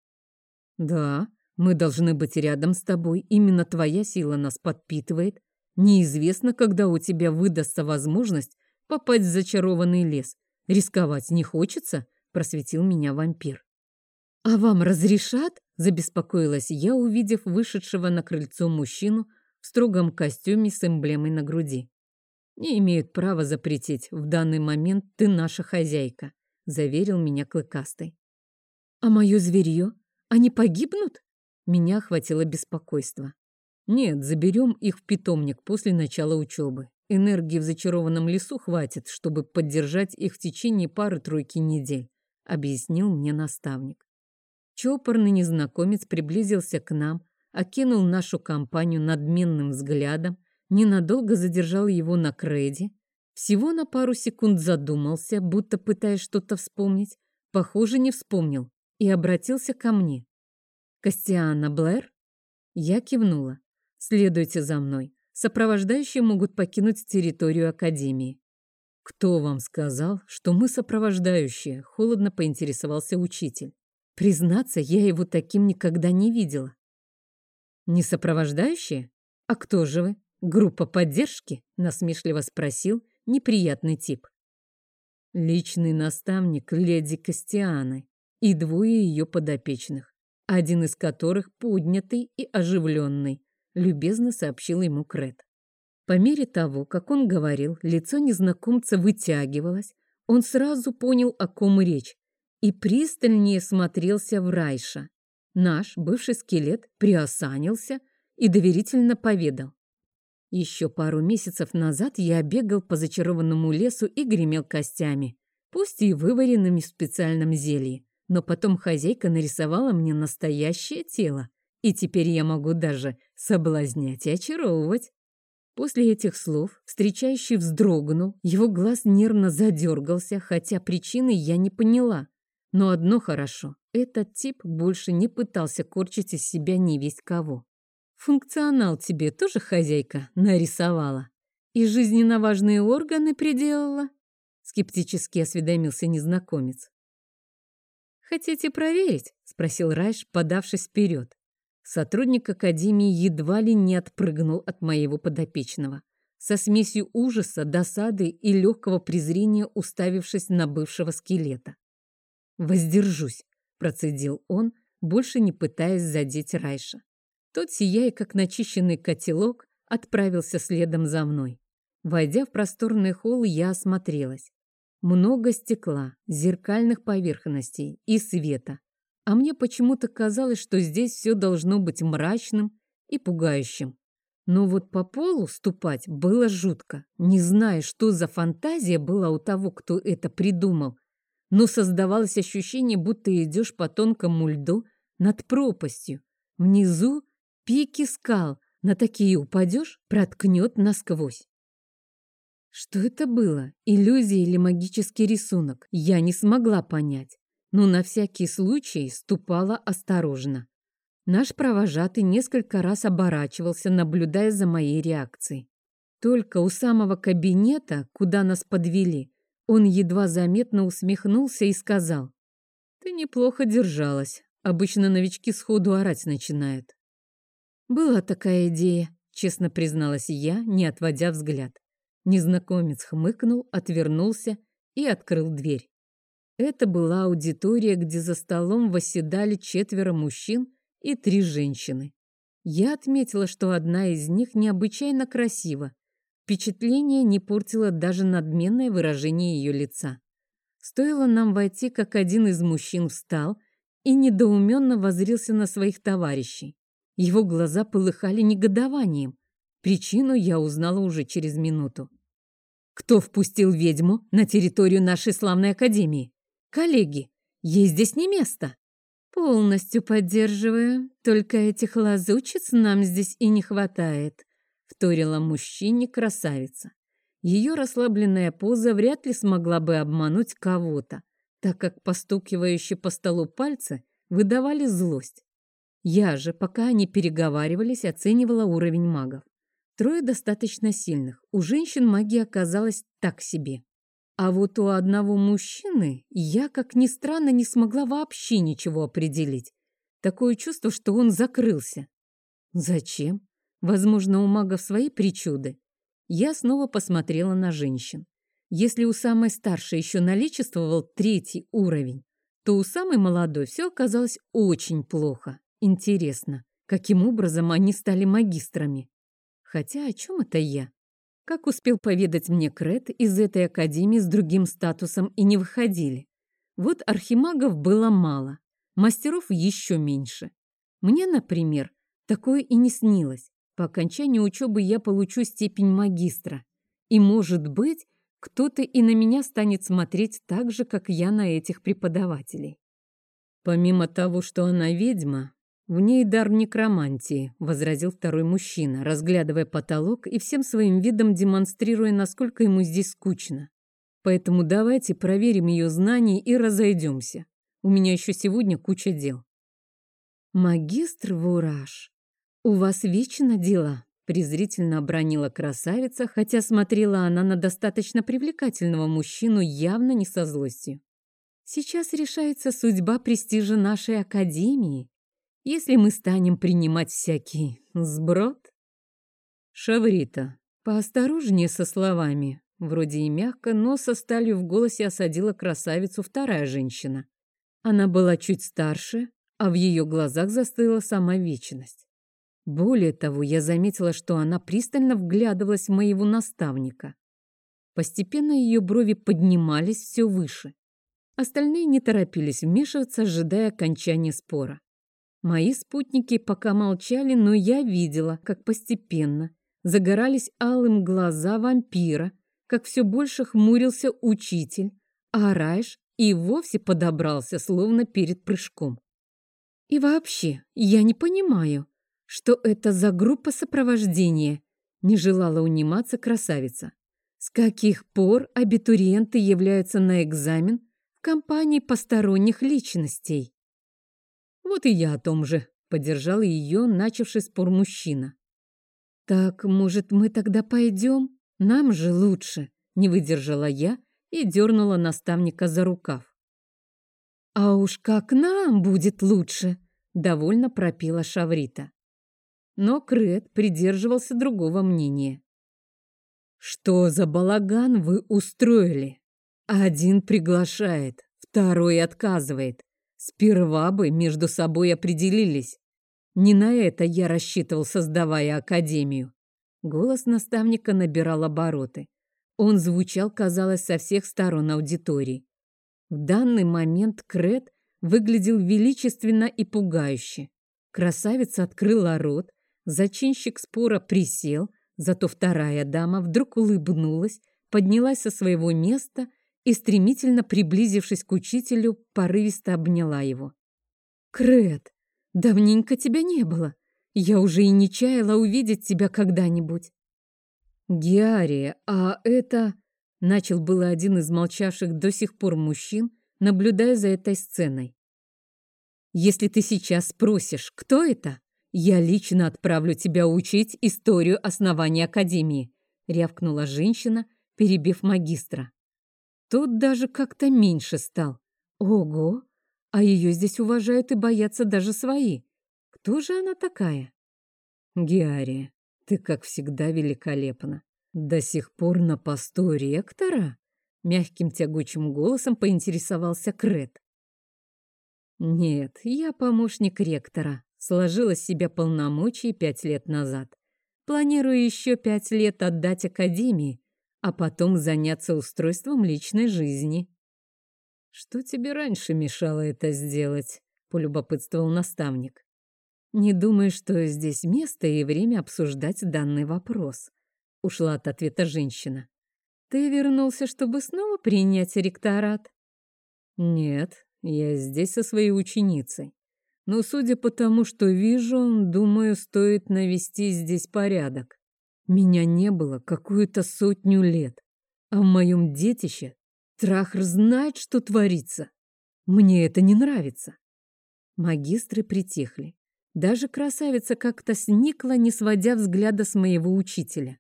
A: «Да, мы должны быть рядом с тобой. Именно твоя сила нас подпитывает. Неизвестно, когда у тебя выдастся возможность попасть в зачарованный лес. Рисковать не хочется?» — просветил меня вампир. «А вам разрешат?» – забеспокоилась я, увидев вышедшего на крыльцо мужчину в строгом костюме с эмблемой на груди. «Не имеют права запретить. В данный момент ты наша хозяйка», – заверил меня Клыкастый. «А мое зверье? Они погибнут?» Меня охватило беспокойство. «Нет, заберем их в питомник после начала учебы. Энергии в зачарованном лесу хватит, чтобы поддержать их в течение пары-тройки недель», — объяснил мне наставник. Чопорный незнакомец приблизился к нам, окинул нашу компанию надменным взглядом, ненадолго задержал его на креде, всего на пару секунд задумался, будто пытаясь что-то вспомнить, похоже, не вспомнил, и обратился ко мне. «Костиана Блэр?» Я кивнула. «Следуйте за мной. Сопровождающие могут покинуть территорию Академии». «Кто вам сказал, что мы сопровождающие?» — холодно поинтересовался учитель. Признаться, я его таким никогда не видела. Не сопровождающие? А кто же вы? Группа поддержки? Насмешливо спросил неприятный тип. Личный наставник леди Костианы и двое ее подопечных, один из которых поднятый и оживленный, любезно сообщил ему Крет. По мере того, как он говорил, лицо незнакомца вытягивалось, он сразу понял, о ком речь, и пристальнее смотрелся в Райша. Наш бывший скелет приосанился и доверительно поведал. Еще пару месяцев назад я бегал по зачарованному лесу и гремел костями, пусть и вываренными в специальном зелье, но потом хозяйка нарисовала мне настоящее тело, и теперь я могу даже соблазнять и очаровывать. После этих слов встречающий вздрогнул, его глаз нервно задергался, хотя причины я не поняла. Но одно хорошо, этот тип больше не пытался корчить из себя невесть кого. Функционал тебе тоже хозяйка нарисовала? И жизненно важные органы приделала? Скептически осведомился незнакомец. «Хотите проверить?» — спросил Райш, подавшись вперед. Сотрудник Академии едва ли не отпрыгнул от моего подопечного, со смесью ужаса, досады и легкого презрения уставившись на бывшего скелета. «Воздержусь», — процедил он, больше не пытаясь задеть Райша. Тот, сияя как начищенный котелок, отправился следом за мной. Войдя в просторный холл, я осмотрелась. Много стекла, зеркальных поверхностей и света. А мне почему-то казалось, что здесь все должно быть мрачным и пугающим. Но вот по полу ступать было жутко, не зная, что за фантазия была у того, кто это придумал. Но создавалось ощущение, будто идешь по тонкому льду над пропастью. Внизу пики скал, на такие упадешь, проткнет насквозь. Что это было? Иллюзия или магический рисунок? Я не смогла понять, но на всякий случай ступала осторожно. Наш провожатый несколько раз оборачивался, наблюдая за моей реакцией. Только у самого кабинета, куда нас подвели, он едва заметно усмехнулся и сказал, «Ты неплохо держалась. Обычно новички сходу орать начинают». «Была такая идея», — честно призналась я, не отводя взгляд. Незнакомец хмыкнул, отвернулся и открыл дверь. Это была аудитория, где за столом восседали четверо мужчин и три женщины. Я отметила, что одна из них необычайно красива. Впечатление не портило даже надменное выражение ее лица. Стоило нам войти, как один из мужчин встал и недоуменно возрился на своих товарищей. Его глаза полыхали негодованием. Причину я узнала уже через минуту. Кто впустил ведьму на территорию нашей славной академии? Коллеги, ей здесь не место. Полностью поддерживаю. Только этих лазучиц нам здесь и не хватает, вторила мужчине красавица. Ее расслабленная поза вряд ли смогла бы обмануть кого-то, так как постукивающие по столу пальцы выдавали злость. Я же, пока они переговаривались, оценивала уровень магов. Трое достаточно сильных. У женщин магия оказалась так себе. А вот у одного мужчины я, как ни странно, не смогла вообще ничего определить. Такое чувство, что он закрылся. Зачем? Возможно, у магов свои причуды. Я снова посмотрела на женщин. Если у самой старшей еще наличествовал третий уровень, то у самой молодой все оказалось очень плохо. Интересно, каким образом они стали магистрами? Хотя о чем это я? Как успел поведать мне Крет, из этой академии с другим статусом и не выходили. Вот архимагов было мало, мастеров еще меньше. Мне, например, такое и не снилось. По окончании учебы я получу степень магистра. И, может быть, кто-то и на меня станет смотреть так же, как я на этих преподавателей. Помимо того, что она ведьма, «В ней дар некромантии», — возразил второй мужчина, разглядывая потолок и всем своим видом демонстрируя, насколько ему здесь скучно. «Поэтому давайте проверим ее знания и разойдемся. У меня еще сегодня куча дел». «Магистр Вураж, у вас вечно дела», — презрительно обронила красавица, хотя смотрела она на достаточно привлекательного мужчину явно не со злостью. «Сейчас решается судьба престижа нашей академии» если мы станем принимать всякий сброд? Шаврита, поосторожнее со словами. Вроде и мягко, но со сталью в голосе осадила красавицу вторая женщина. Она была чуть старше, а в ее глазах застыла сама вечность. Более того, я заметила, что она пристально вглядывалась в моего наставника. Постепенно ее брови поднимались все выше. Остальные не торопились вмешиваться, ожидая окончания спора. Мои спутники пока молчали, но я видела, как постепенно загорались алым глаза вампира, как все больше хмурился учитель, а Райш и вовсе подобрался, словно перед прыжком. И вообще, я не понимаю, что это за группа сопровождения, не желала униматься красавица. С каких пор абитуриенты являются на экзамен в компании посторонних личностей? Вот и я о том же, поддержал ее начавший спор мужчина. Так, может, мы тогда пойдем? Нам же лучше, не выдержала я и дернула наставника за рукав. А уж как нам будет лучше, довольно пропила Шаврита. Но Крет придерживался другого мнения. Что за балаган вы устроили? Один приглашает, второй отказывает. Сперва бы между собой определились. Не на это я рассчитывал, создавая академию. Голос наставника набирал обороты. Он звучал, казалось, со всех сторон аудитории. В данный момент Крет выглядел величественно и пугающе. Красавица открыла рот, зачинщик спора присел, зато вторая дама вдруг улыбнулась, поднялась со своего места и, стремительно приблизившись к учителю, порывисто обняла его. «Крет, давненько тебя не было. Я уже и не чаяла увидеть тебя когда-нибудь». «Геария, а это...» — начал было один из молчавших до сих пор мужчин, наблюдая за этой сценой. «Если ты сейчас спросишь, кто это, я лично отправлю тебя учить историю основания Академии», — рявкнула женщина, перебив магистра. Тот даже как-то меньше стал. Ого! А ее здесь уважают и боятся даже свои. Кто же она такая? Геария, ты, как всегда, великолепна. До сих пор на посту ректора? Мягким тягучим голосом поинтересовался Крет. Нет, я помощник ректора. Сложила себя полномочия пять лет назад. Планирую еще пять лет отдать академии, а потом заняться устройством личной жизни. «Что тебе раньше мешало это сделать?» — полюбопытствовал наставник. «Не думаю, что здесь место и время обсуждать данный вопрос», — ушла от ответа женщина. «Ты вернулся, чтобы снова принять ректорат?» «Нет, я здесь со своей ученицей. Но судя по тому, что вижу, думаю, стоит навести здесь порядок. Меня не было какую-то сотню лет, а в моем детище Трахр знает, что творится. Мне это не нравится. Магистры притихли. Даже красавица как-то сникла, не сводя взгляда с моего учителя.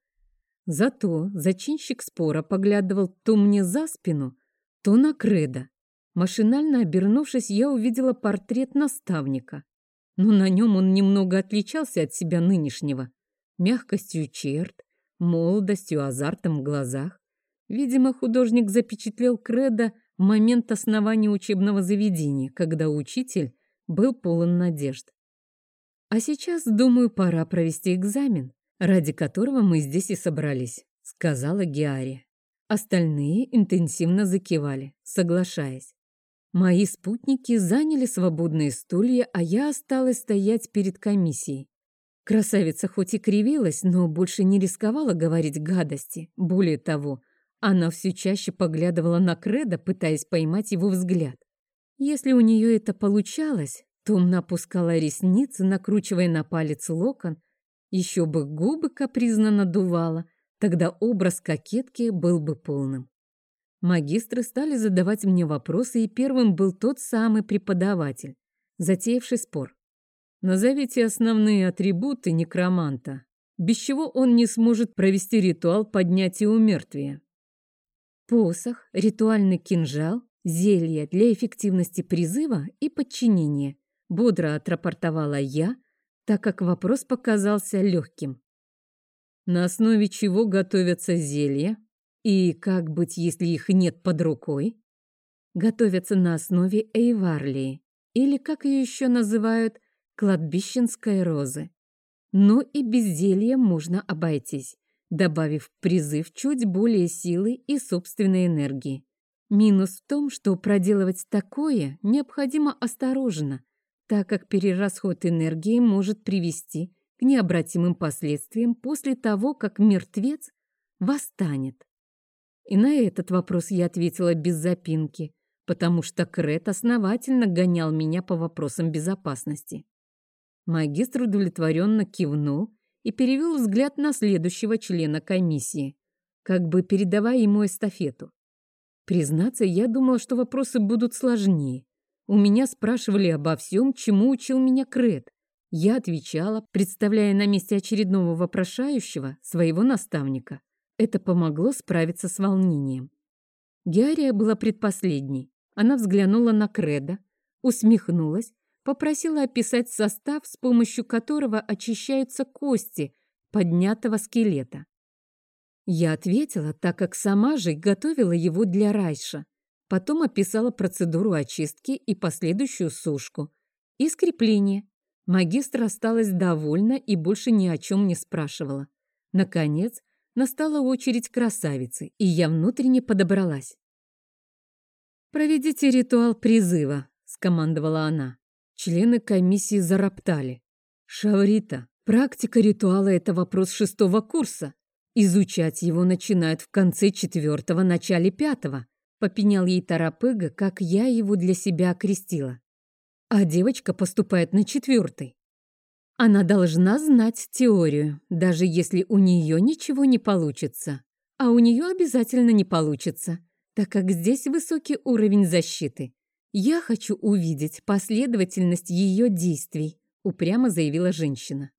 A: Зато зачинщик спора поглядывал то мне за спину, то на кредо. Машинально обернувшись, я увидела портрет наставника. Но на нем он немного отличался от себя нынешнего мягкостью черт, молодостью, азартом в глазах. Видимо, художник запечатлел кредо в момент основания учебного заведения, когда учитель был полон надежд. А сейчас, думаю, пора провести экзамен, ради которого мы здесь и собрались, сказала Геари. Остальные интенсивно закивали, соглашаясь. Мои спутники заняли свободные стулья, а я осталась стоять перед комиссией. Красавица хоть и кривилась, но больше не рисковала говорить гадости. Более того, она все чаще поглядывала на Креда, пытаясь поймать его взгляд. Если у нее это получалось, то она опускала ресницы, накручивая на палец локон, еще бы губы капризно надувала, тогда образ кокетки был бы полным. Магистры стали задавать мне вопросы, и первым был тот самый преподаватель, затеявший спор. Назовите основные атрибуты некроманта, без чего он не сможет провести ритуал поднятия умертвия. Посох, ритуальный кинжал, зелье для эффективности призыва и подчинения. Бодро отрапортовала я, так как вопрос показался легким. На основе чего готовятся зелья? И как быть, если их нет под рукой? Готовятся на основе эйварлии, или, как ее еще называют, кладбищенской розы. Но и без зелья можно обойтись, добавив призыв чуть более силы и собственной энергии. Минус в том, что проделывать такое необходимо осторожно, так как перерасход энергии может привести к необратимым последствиям после того, как мертвец восстанет. И на этот вопрос я ответила без запинки, потому что Крет основательно гонял меня по вопросам безопасности. Магистр удовлетворенно кивнул и перевел взгляд на следующего члена комиссии, как бы передавая ему эстафету. Признаться, я думала, что вопросы будут сложнее. У меня спрашивали обо всем, чему учил меня Крет. Я отвечала, представляя на месте очередного вопрошающего своего наставника. Это помогло справиться с волнением. Геария была предпоследней. Она взглянула на Креда, усмехнулась попросила описать состав, с помощью которого очищаются кости поднятого скелета. Я ответила, так как сама же готовила его для Райша. Потом описала процедуру очистки и последующую сушку. И скрепление. Магистр осталась довольна и больше ни о чем не спрашивала. Наконец, настала очередь красавицы, и я внутренне подобралась. «Проведите ритуал призыва», — скомандовала она. Члены комиссии зароптали. «Шаврита, практика ритуала — это вопрос шестого курса. Изучать его начинают в конце четвертого, начале пятого», — попенял ей Тарапыга, как я его для себя окрестила. «А девочка поступает на четвертый. Она должна знать теорию, даже если у нее ничего не получится. А у нее обязательно не получится, так как здесь высокий уровень защиты. Я хочу увидеть последовательность ее действий, упрямо заявила женщина.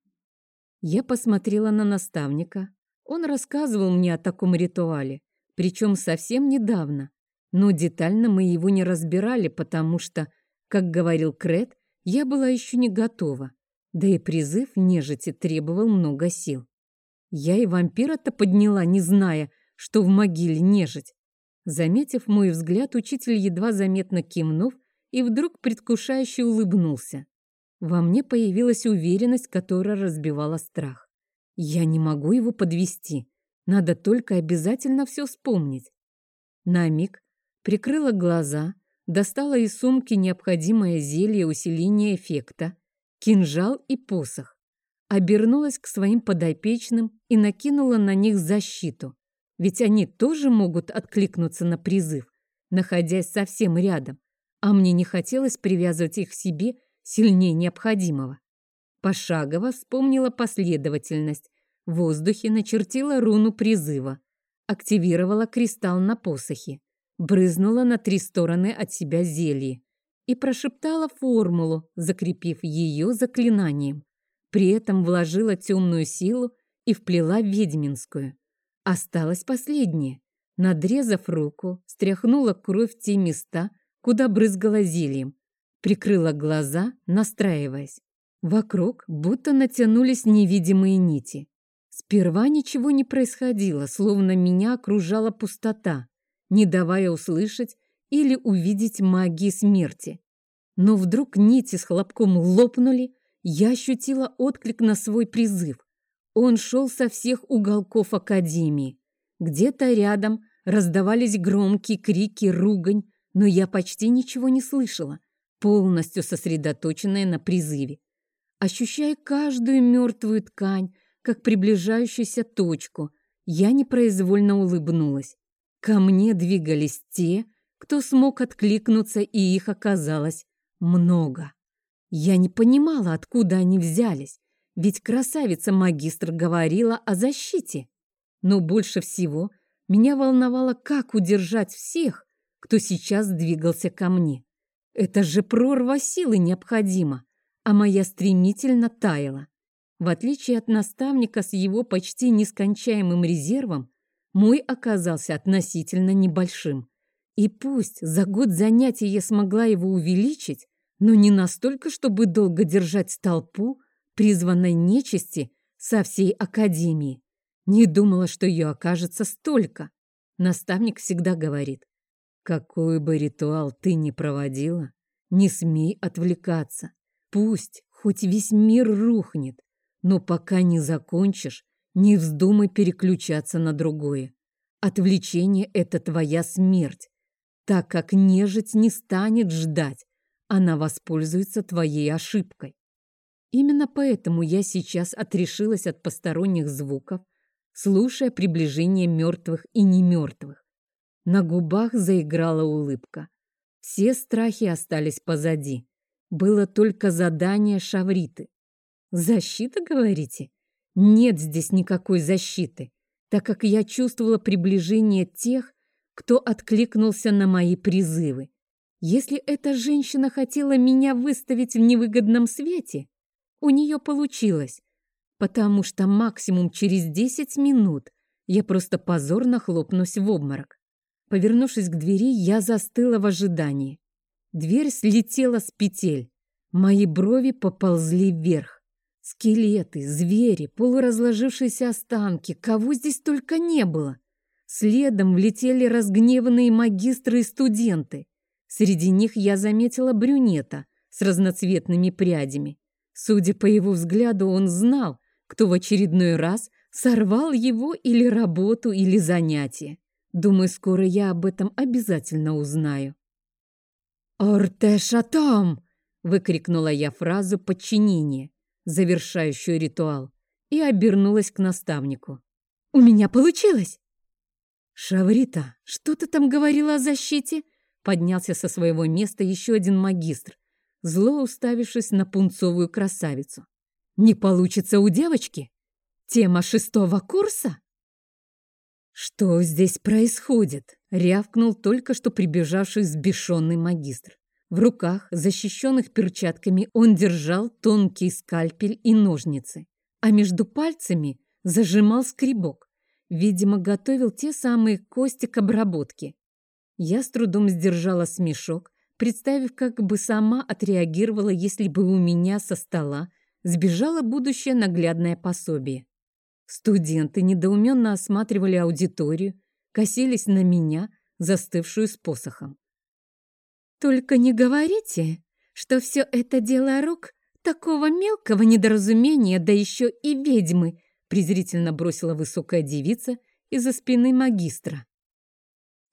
A: Я посмотрела на наставника. Он рассказывал мне о таком ритуале, причем совсем недавно. Но детально мы его не разбирали, потому что, как говорил Крет, я была еще не готова. Да и призыв нежити требовал много сил. Я и вампира-то подняла, не зная, что в могиле нежить. Заметив мой взгляд, учитель едва заметно кивнув и вдруг предвкушающе улыбнулся. Во мне появилась уверенность, которая разбивала страх. Я не могу его подвести. Надо только обязательно все вспомнить. На миг прикрыла глаза, достала из сумки необходимое зелье усиления эффекта кинжал и посох. Обернулась к своим подопечным и накинула на них защиту. Ведь они тоже могут откликнуться на призыв, находясь совсем рядом, а мне не хотелось привязывать их к себе сильнее необходимого. Пошагово вспомнила последовательность. В воздухе начертила руну призыва. Активировала кристалл на посохе. Брызнула на три стороны от себя зелье и прошептала формулу, закрепив ее заклинанием. При этом вложила темную силу и вплела ведьминскую. Осталось последнее. Надрезав руку, стряхнула кровь в те места, куда брызгала зельем. Прикрыла глаза, настраиваясь. Вокруг будто натянулись невидимые нити. Сперва ничего не происходило, словно меня окружала пустота, не давая услышать или увидеть магии смерти. Но вдруг нити с хлопком лопнули, я ощутила отклик на свой призыв. Он шел со всех уголков Академии. Где-то рядом раздавались громкие крики, ругань, но я почти ничего не слышала, полностью сосредоточенная на призыве. Ощущая каждую мертвую ткань, как приближающуюся точку, я непроизвольно улыбнулась. Ко мне двигались те, кто смог откликнуться, и их оказалось много. Я не понимала, откуда они взялись, ведь красавица-магистр говорила о защите. Но больше всего меня волновало, как удержать всех, кто сейчас двигался ко мне. Это же прорва силы необходима, а моя стремительно таяла. В отличие от наставника с его почти нескончаемым резервом, мой оказался относительно небольшим. И пусть за год занятий я смогла его увеличить, но не настолько, чтобы долго держать толпу призванной нечисти со всей академии. Не думала, что ее окажется столько. Наставник всегда говорит, какой бы ритуал ты ни проводила, не смей отвлекаться. Пусть хоть весь мир рухнет, но пока не закончишь, не вздумай переключаться на другое. Отвлечение — это твоя смерть так как нежить не станет ждать, она воспользуется твоей ошибкой. Именно поэтому я сейчас отрешилась от посторонних звуков, слушая приближение мертвых и немертвых. На губах заиграла улыбка. Все страхи остались позади. Было только задание Шавриты. Защита, говорите? Нет здесь никакой защиты, так как я чувствовала приближение тех, кто откликнулся на мои призывы. Если эта женщина хотела меня выставить в невыгодном свете, у нее получилось, потому что максимум через 10 минут я просто позорно хлопнусь в обморок. Повернувшись к двери, я застыла в ожидании. Дверь слетела с петель. Мои брови поползли вверх. Скелеты, звери, полуразложившиеся останки, кого здесь только не было. Следом влетели разгневанные магистры и студенты. Среди них я заметила брюнета с разноцветными прядями. Судя по его взгляду, он знал, кто в очередной раз Сорвал его или работу, или занятие. Думаю, скоро я об этом обязательно узнаю. «Ортешатам!» — выкрикнула я фразу подчинения, завершающую ритуал, и обернулась к наставнику. «У меня получилось!» «Шаврита, что ты там говорила о защите?» Поднялся со своего места еще один магистр, зло уставившись на пунцовую красавицу. «Не получится у девочки? Тема шестого курса?» «Что здесь происходит?» — рявкнул только что прибежавший сбешенный магистр. В руках, защищенных перчатками, он держал тонкий скальпель и ножницы, а между пальцами зажимал скребок. Видимо, готовил те самые кости к обработке. Я с трудом сдержала смешок, представив, как бы сама отреагировала, если бы у меня со стола сбежало будущее наглядное пособие. Студенты недоуменно осматривали аудиторию, косились на меня, застывшую с посохом. «Только не говорите, что все это дело рук такого мелкого недоразумения, да еще и ведьмы!» презрительно бросила высокая девица из-за спины магистра.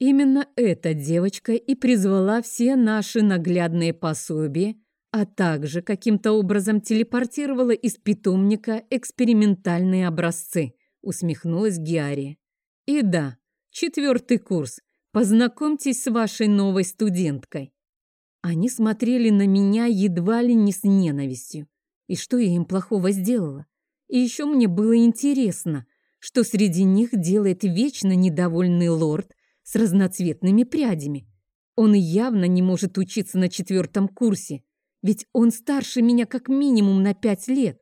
A: Именно эта девочка и призвала все наши наглядные пособия а также каким-то образом телепортировала из питомника экспериментальные образцы, усмехнулась Гиари. И да, четвертый курс. Познакомьтесь с вашей новой студенткой. Они смотрели на меня едва ли не с ненавистью. И что я им плохого сделала? И еще мне было интересно, что среди них делает вечно недовольный лорд с разноцветными прядями. Он явно не может учиться на четвертом курсе, ведь он старше меня как минимум на пять лет.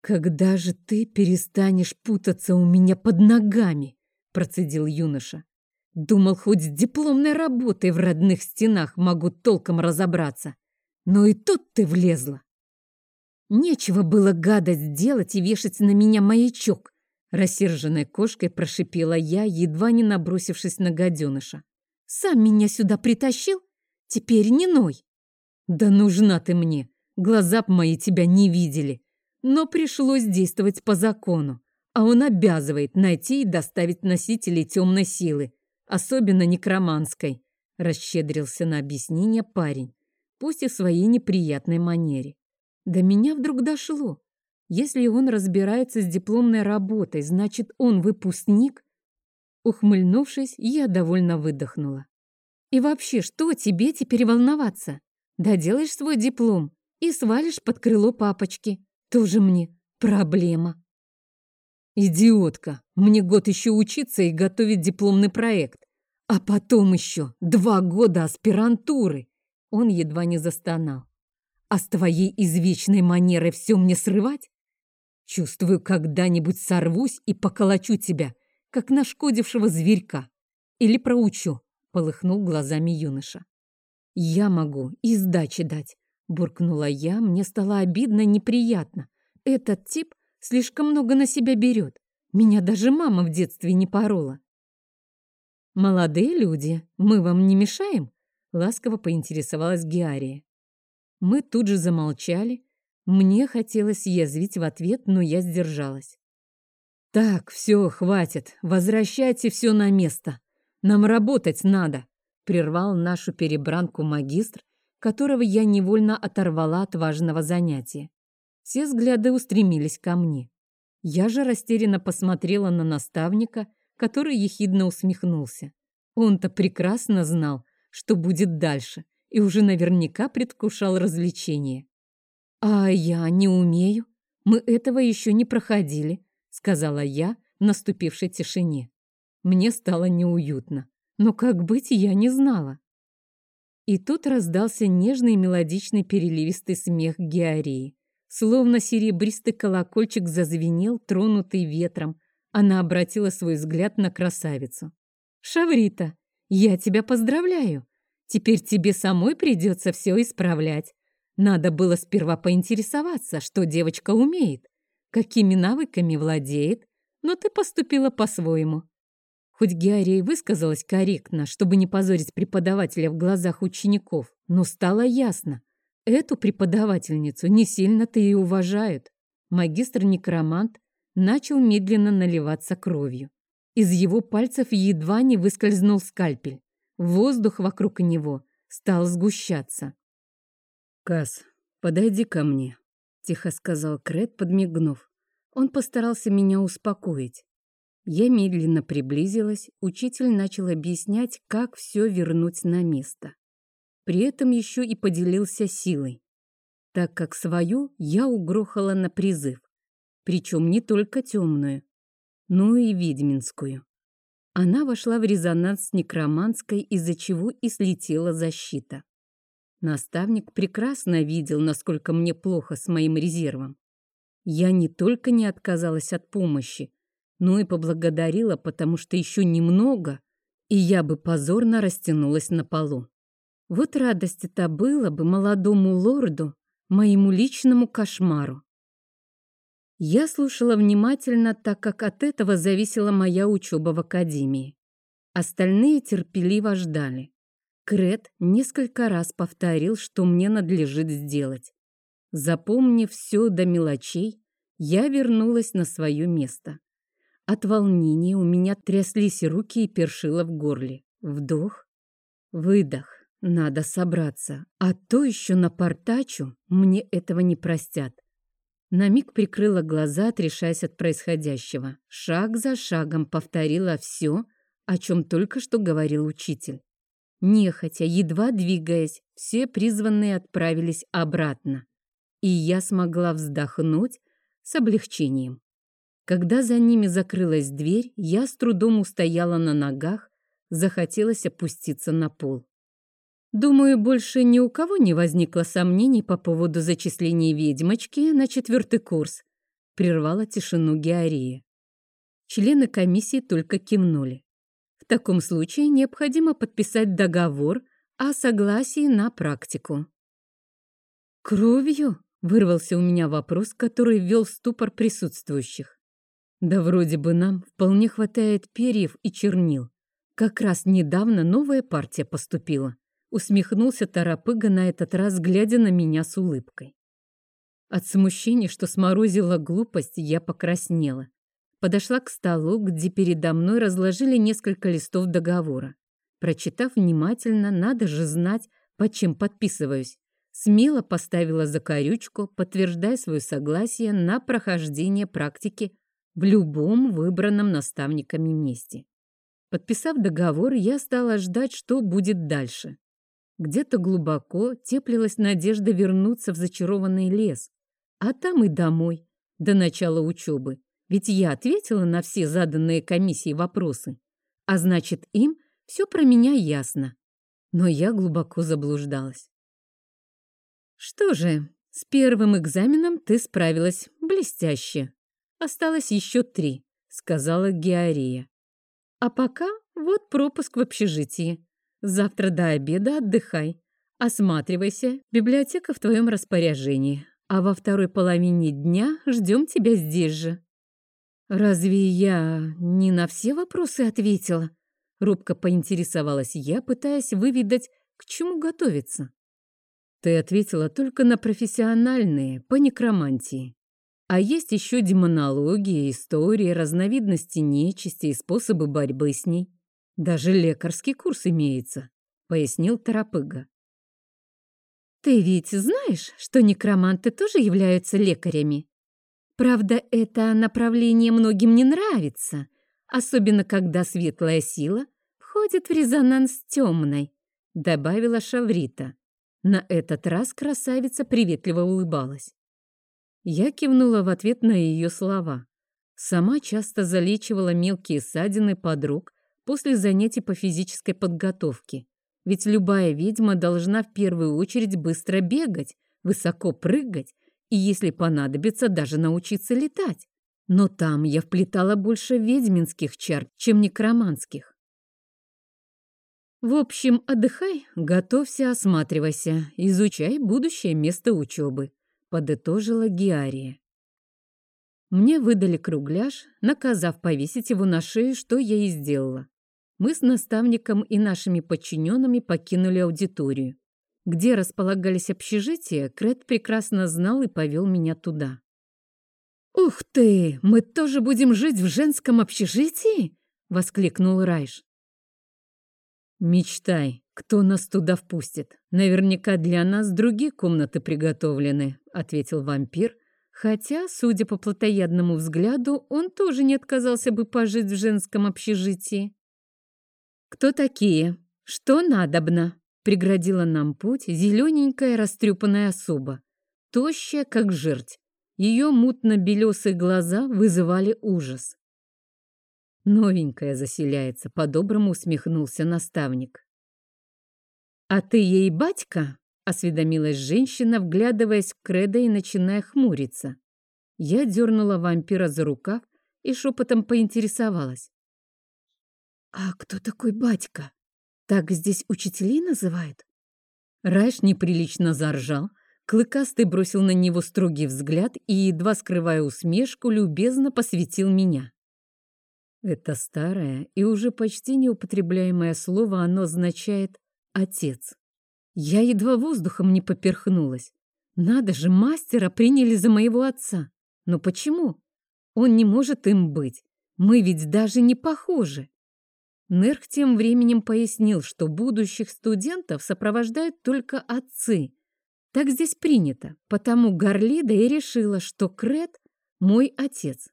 A: «Когда же ты перестанешь путаться у меня под ногами?» – процедил юноша. «Думал, хоть с дипломной работой в родных стенах могу толком разобраться. Но и тут ты влезла. Нечего было гадость делать и вешать на меня маячок. Рассерженной кошкой прошипела я, едва не набросившись на гаденыша. «Сам меня сюда притащил? Теперь не ной!» Да нужна ты мне. Глаза б мои тебя не видели. Но пришлось действовать по закону. А он обязывает найти и доставить носителей темной силы, особенно некроманской. Расщедрился на объяснение парень, пусть и в своей неприятной манере. До меня вдруг дошло. Если он разбирается с дипломной работой, значит, он выпускник? Ухмыльнувшись, я довольно выдохнула. И вообще, что тебе теперь волноваться? Доделаешь свой диплом и свалишь под крыло папочки. Тоже мне проблема. Идиотка, мне год еще учиться и готовить дипломный проект. А потом еще два года аспирантуры. Он едва не застонал. А с твоей извечной манерой все мне срывать? Чувствую, когда-нибудь сорвусь и поколочу тебя, как нашкодившего зверька. Или проучу, полыхнул глазами юноша. «Я могу и сдачи дать», — буркнула я. Мне стало обидно, неприятно. Этот тип слишком много на себя берет. Меня даже мама в детстве не порола. «Молодые люди, мы вам не мешаем?» — ласково поинтересовалась Геария. Мы тут же замолчали. Мне хотелось язвить в ответ, но я сдержалась. «Так, все, хватит. Возвращайте все на место. Нам работать надо», Прервал нашу перебранку магистр, которого я невольно оторвала от важного занятия. Все взгляды устремились ко мне. Я же растерянно посмотрела на наставника, который ехидно усмехнулся. Он-то прекрасно знал, что будет дальше, и уже наверняка предвкушал развлечение. «А я не умею. Мы этого еще не проходили», — сказала я в наступившей тишине. Мне стало неуютно. Но как быть, я не знала. И тут раздался нежный мелодичный переливистый смех Геории. Словно серебристый колокольчик зазвенел, тронутый ветром. Она обратила свой взгляд на красавицу. «Шаврита, я тебя поздравляю. Теперь тебе самой придется все исправлять. Надо было сперва поинтересоваться, что девочка умеет, какими навыками владеет, но ты поступила по-своему. Хоть Георгий высказалась корректно, чтобы не позорить преподавателя в глазах учеников, но стало ясно, эту преподавательницу не сильно-то и уважают. Магистр-некромант начал медленно наливаться кровью. Из его пальцев едва не выскользнул скальпель. Воздух вокруг него стал сгущаться.
B: «Кас, подойди ко мне», — тихо сказал Крет, подмигнув. Он постарался меня успокоить. Я медленно приблизилась, учитель начал объяснять, как все вернуть на место. При этом еще и поделился силой, так как свою я угрохала на призыв, причем не только темную, но и ведьминскую. Она вошла в резонанс с некроманской, из-за чего и слетела защита. Наставник прекрасно видел, насколько мне плохо с моим резервом. Я не только не отказалась от помощи, но и поблагодарила, потому что еще немного, и я бы позорно растянулась на полу. Вот радость это было бы молодому лорду, моему личному кошмару. Я слушала внимательно, так как от этого зависела моя учеба в академии. Остальные терпеливо ждали. Крет несколько раз повторил, что мне надлежит сделать. Запомнив все до мелочей, я вернулась на свое место. От волнения у меня тряслись руки и першило в горле. Вдох, выдох. Надо собраться, а то еще напортачу, мне этого не простят. На миг прикрыла глаза, отрешаясь от происходящего. Шаг за шагом повторила все, о чем только что говорил учитель. Нехотя, едва двигаясь, все призванные отправились обратно и я смогла вздохнуть с облегчением. Когда за ними закрылась дверь, я с трудом устояла на ногах, захотелось опуститься на пол. Думаю, больше ни у кого не возникло сомнений по поводу зачисления ведьмочки на четвертый курс. Прервала тишину Георгия. Члены комиссии только кивнули. В таком случае необходимо подписать договор о согласии на практику. «Кровью?» Вырвался у меня вопрос, который ввел в ступор присутствующих. Да вроде бы нам вполне хватает перьев и чернил. Как раз недавно новая партия поступила. Усмехнулся Тарапыга на этот раз, глядя на меня с улыбкой. От смущения, что сморозила глупость, я покраснела. Подошла к столу, где передо мной разложили несколько листов договора. Прочитав внимательно, надо же знать, под чем подписываюсь смело поставила закорючку, подтверждая свое согласие на прохождение практики в любом выбранном наставниками месте. Подписав договор, я стала ждать, что будет дальше. Где-то глубоко теплилась надежда вернуться в зачарованный лес, а там и домой, до начала учебы. Ведь я ответила на все заданные комиссии вопросы, а значит, им все про меня ясно. Но я глубоко заблуждалась. Что же, с первым экзаменом ты справилась блестяще. Осталось еще три, сказала Геория. А пока вот пропуск в общежитии. Завтра до обеда отдыхай. Осматривайся, библиотека в твоем распоряжении. А во второй половине дня ждем тебя здесь же. Разве я не на все вопросы ответила? Робко поинтересовалась я, пытаясь выведать, к чему готовиться. Ты ответила только на профессиональные, по некромантии. А есть еще демонология, история, разновидности нечисти и способы борьбы с ней. Даже лекарский курс имеется, пояснил Тарапыга. Ты ведь знаешь, что некроманты тоже являются лекарями? Правда, это направление многим не нравится, особенно когда светлая сила входит в резонанс с темной, добавила Шаврита. На этот раз красавица приветливо улыбалась. Я кивнула в ответ на ее слова. Сама часто залечивала мелкие ссадины подруг после занятий по физической подготовке. Ведь любая ведьма должна в первую очередь быстро бегать, высоко прыгать и, если понадобится, даже научиться летать. Но там я вплетала больше ведьминских чар, чем некроманских. В общем, отдыхай, готовься, осматривайся, изучай будущее место учебы, подытожила Геария. Мне выдали кругляш, наказав повесить его на шею, что я и сделала. Мы с наставником и нашими подчиненными покинули аудиторию. Где располагались общежития, Крет прекрасно знал и повел меня туда. «Ух ты! Мы тоже будем жить в женском общежитии?» — воскликнул Райш. «Мечтай, кто нас туда впустит. Наверняка для нас другие комнаты приготовлены», — ответил вампир, хотя, судя по плотоядному взгляду, он тоже не отказался бы пожить в женском общежитии. «Кто такие? Что надобно?» — преградила нам путь зелененькая растрепанная особа, тощая, как жерть. Ее мутно-белесые глаза вызывали ужас. «Новенькая заселяется», — по-доброму усмехнулся наставник. «А ты ей батька?» — осведомилась женщина, вглядываясь в кредо и начиная хмуриться. Я дернула вампира за рукав и шепотом поинтересовалась. «А кто такой батька? Так здесь учителей называют?» Райш неприлично заржал, Клыкастый бросил на него строгий взгляд и, едва скрывая усмешку, любезно посвятил меня. Это старое и уже почти неупотребляемое слово оно означает «отец». Я едва воздухом не поперхнулась. Надо же, мастера приняли за моего отца. Но почему? Он не может им быть. Мы ведь даже не похожи. Нерх тем временем пояснил, что будущих студентов сопровождают только отцы. Так здесь принято, потому Гарлида и решила, что Крет – мой отец.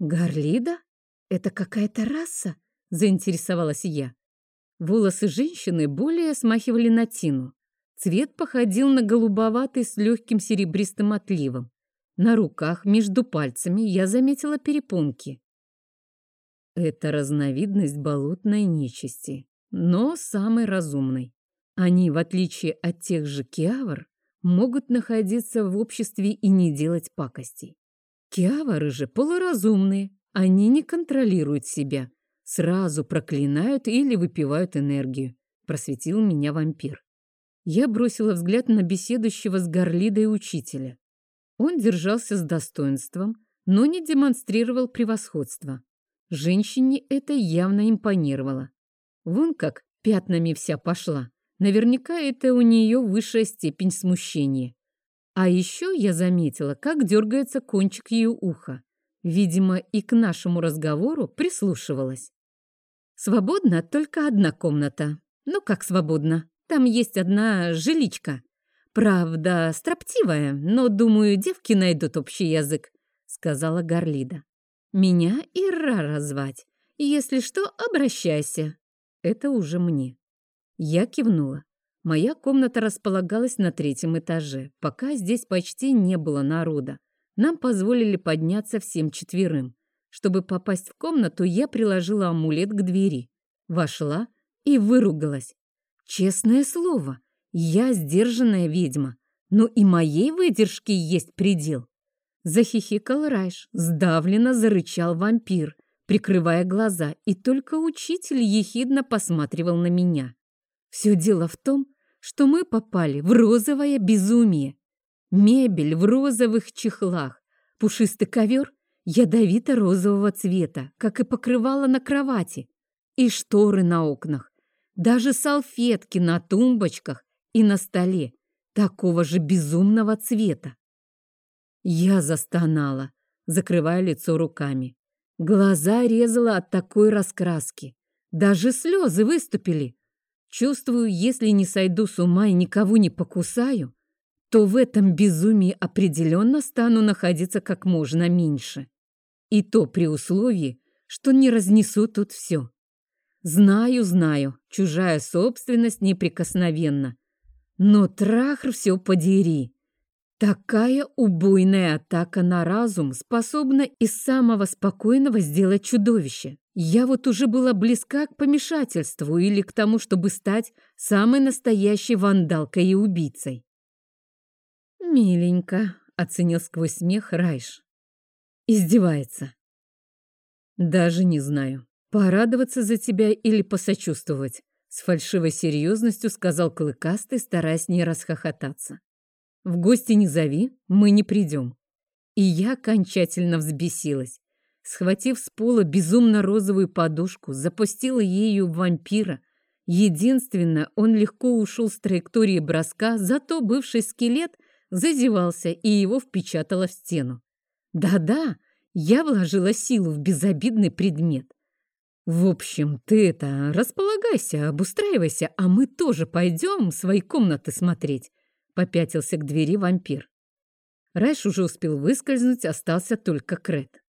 B: «Гарлида? Это какая-то раса?» – заинтересовалась я. Волосы женщины более смахивали на тину. Цвет походил на голубоватый с легким серебристым отливом. На руках между пальцами я заметила перепонки. Это разновидность болотной нечисти, но самой разумной. Они, в отличие от тех же киавр, могут находиться в обществе и не делать пакостей. Киавары же полуразумные, они не контролируют себя, Сразу проклинают или выпивают энергию, просветил меня вампир. Я бросила взгляд на беседующего с Горлидой учителя. Он держался с достоинством, но не демонстрировал превосходства. Женщине это явно импонировало. Вон как пятнами вся пошла. Наверняка это у нее высшая степень смущения. А еще я заметила, как дергается кончик ее уха. Видимо, и к нашему разговору прислушивалась. Свободна только одна комната. Ну как свободно? Там есть одна жиличка. Правда, строптивая, но, думаю, девки найдут общий язык, сказала Гарлида. Меня Ирара звать. Если что, обращайся. Это уже мне. Я кивнула. Моя комната располагалась на третьем этаже. Пока здесь почти не было народа. Нам позволили подняться всем четверым. Чтобы попасть в комнату, я приложила амулет к двери. Вошла и выругалась. Честное слово, я сдержанная ведьма, но и моей выдержки есть предел. Захихикал Райш, сдавленно зарычал вампир, прикрывая глаза, и только учитель ехидно посматривал на меня. Все дело в том, что мы попали в розовое безумие. Мебель в розовых чехлах, пушистый ковер ядовито-розового цвета, как и покрывало на кровати, и шторы на окнах, даже салфетки на тумбочках и на столе такого же безумного цвета. Я застонала, закрывая лицо руками. Глаза резала от такой раскраски. Даже слезы выступили. Чувствую, если не сойду с ума и никого не покусаю, то в этом безумии определенно стану находиться как можно меньше. И то при условии, что не разнесу тут все. Знаю, знаю, чужая собственность неприкосновенна. Но трахр все подери. Такая убойная атака на разум способна из самого спокойного сделать чудовище. Я вот уже была близка к помешательству или к тому, чтобы стать самой настоящей вандалкой и убийцей. «Миленько», — оценил сквозь смех Райш. Издевается. Даже не знаю, порадоваться за тебя или посочувствовать, с фальшивой серьезностью сказал Клыкастый, стараясь не расхохотаться. В гости не зови, мы не придем. И я окончательно взбесилась. Схватив с пола безумно розовую подушку, запустила ею вампира. Единственно, он легко ушел с траектории броска, зато бывший скелет зазевался и его впечатало в стену.
A: Да-да, я вложила силу в безобидный предмет. В общем, ты это, располагайся, обустраивайся, а мы тоже пойдем свои комнаты смотреть. Попятился к двери вампир. Райш уже успел выскользнуть, остался только Крет.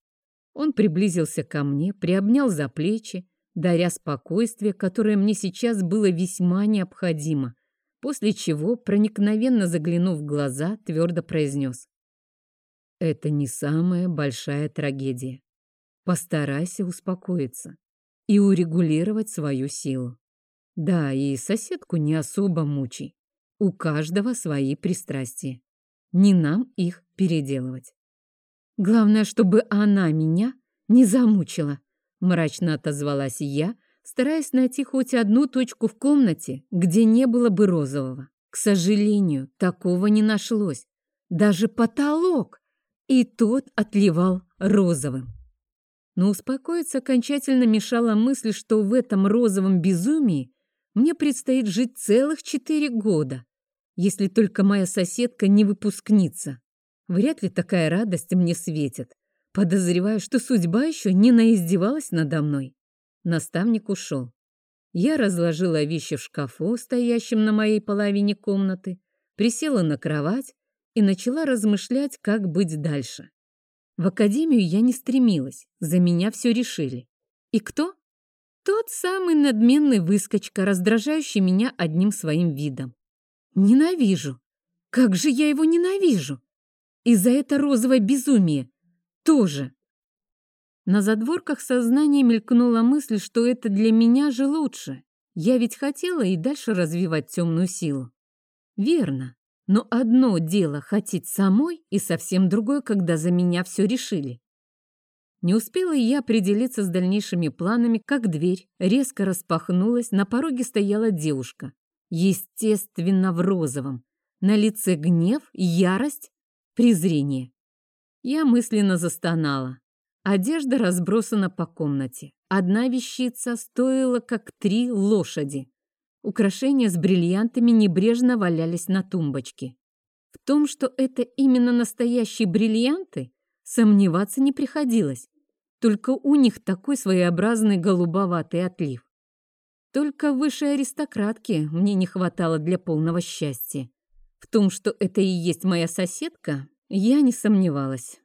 A: Он приблизился ко мне, приобнял за плечи, даря спокойствие, которое мне сейчас было весьма необходимо, после чего, проникновенно заглянув в глаза, твердо произнес. «Это не самая большая трагедия. Постарайся успокоиться и урегулировать свою силу. Да, и соседку не особо мучай. У каждого свои пристрастия. Не нам их переделывать. Главное, чтобы она меня не замучила, мрачно отозвалась я, стараясь найти хоть одну точку в комнате, где не было бы розового. К сожалению, такого не нашлось. Даже потолок, и тот отливал розовым. Но успокоиться окончательно мешала мысль, что в этом розовом безумии мне предстоит жить целых четыре года, если только моя соседка не выпускница. Вряд ли такая радость мне светит. Подозреваю, что судьба еще не наиздевалась надо мной. Наставник ушел. Я разложила вещи в шкафу, стоящем на моей половине комнаты, присела на кровать и начала размышлять, как быть дальше. В академию я не стремилась, за меня все решили. И кто? Тот самый надменный выскочка, раздражающий меня одним своим видом. Ненавижу. Как же я его ненавижу! И за это розовое безумие тоже. На задворках сознания мелькнула мысль, что это для меня же лучше. Я ведь хотела и дальше развивать темную силу. Верно. Но одно дело хотеть самой, и совсем другое, когда за меня все решили. Не успела я определиться с дальнейшими планами, как дверь резко распахнулась, на пороге стояла девушка. Естественно, в розовом. На лице гнев, ярость презрение. Я мысленно застонала. Одежда разбросана по комнате. Одна вещица стоила как три лошади. Украшения с бриллиантами небрежно валялись на тумбочке. В том, что это именно настоящие бриллианты, сомневаться не приходилось. Только у них такой своеобразный голубоватый отлив. Только высшей аристократки мне не хватало для полного счастья. В том, что это и есть моя соседка, я не сомневалась.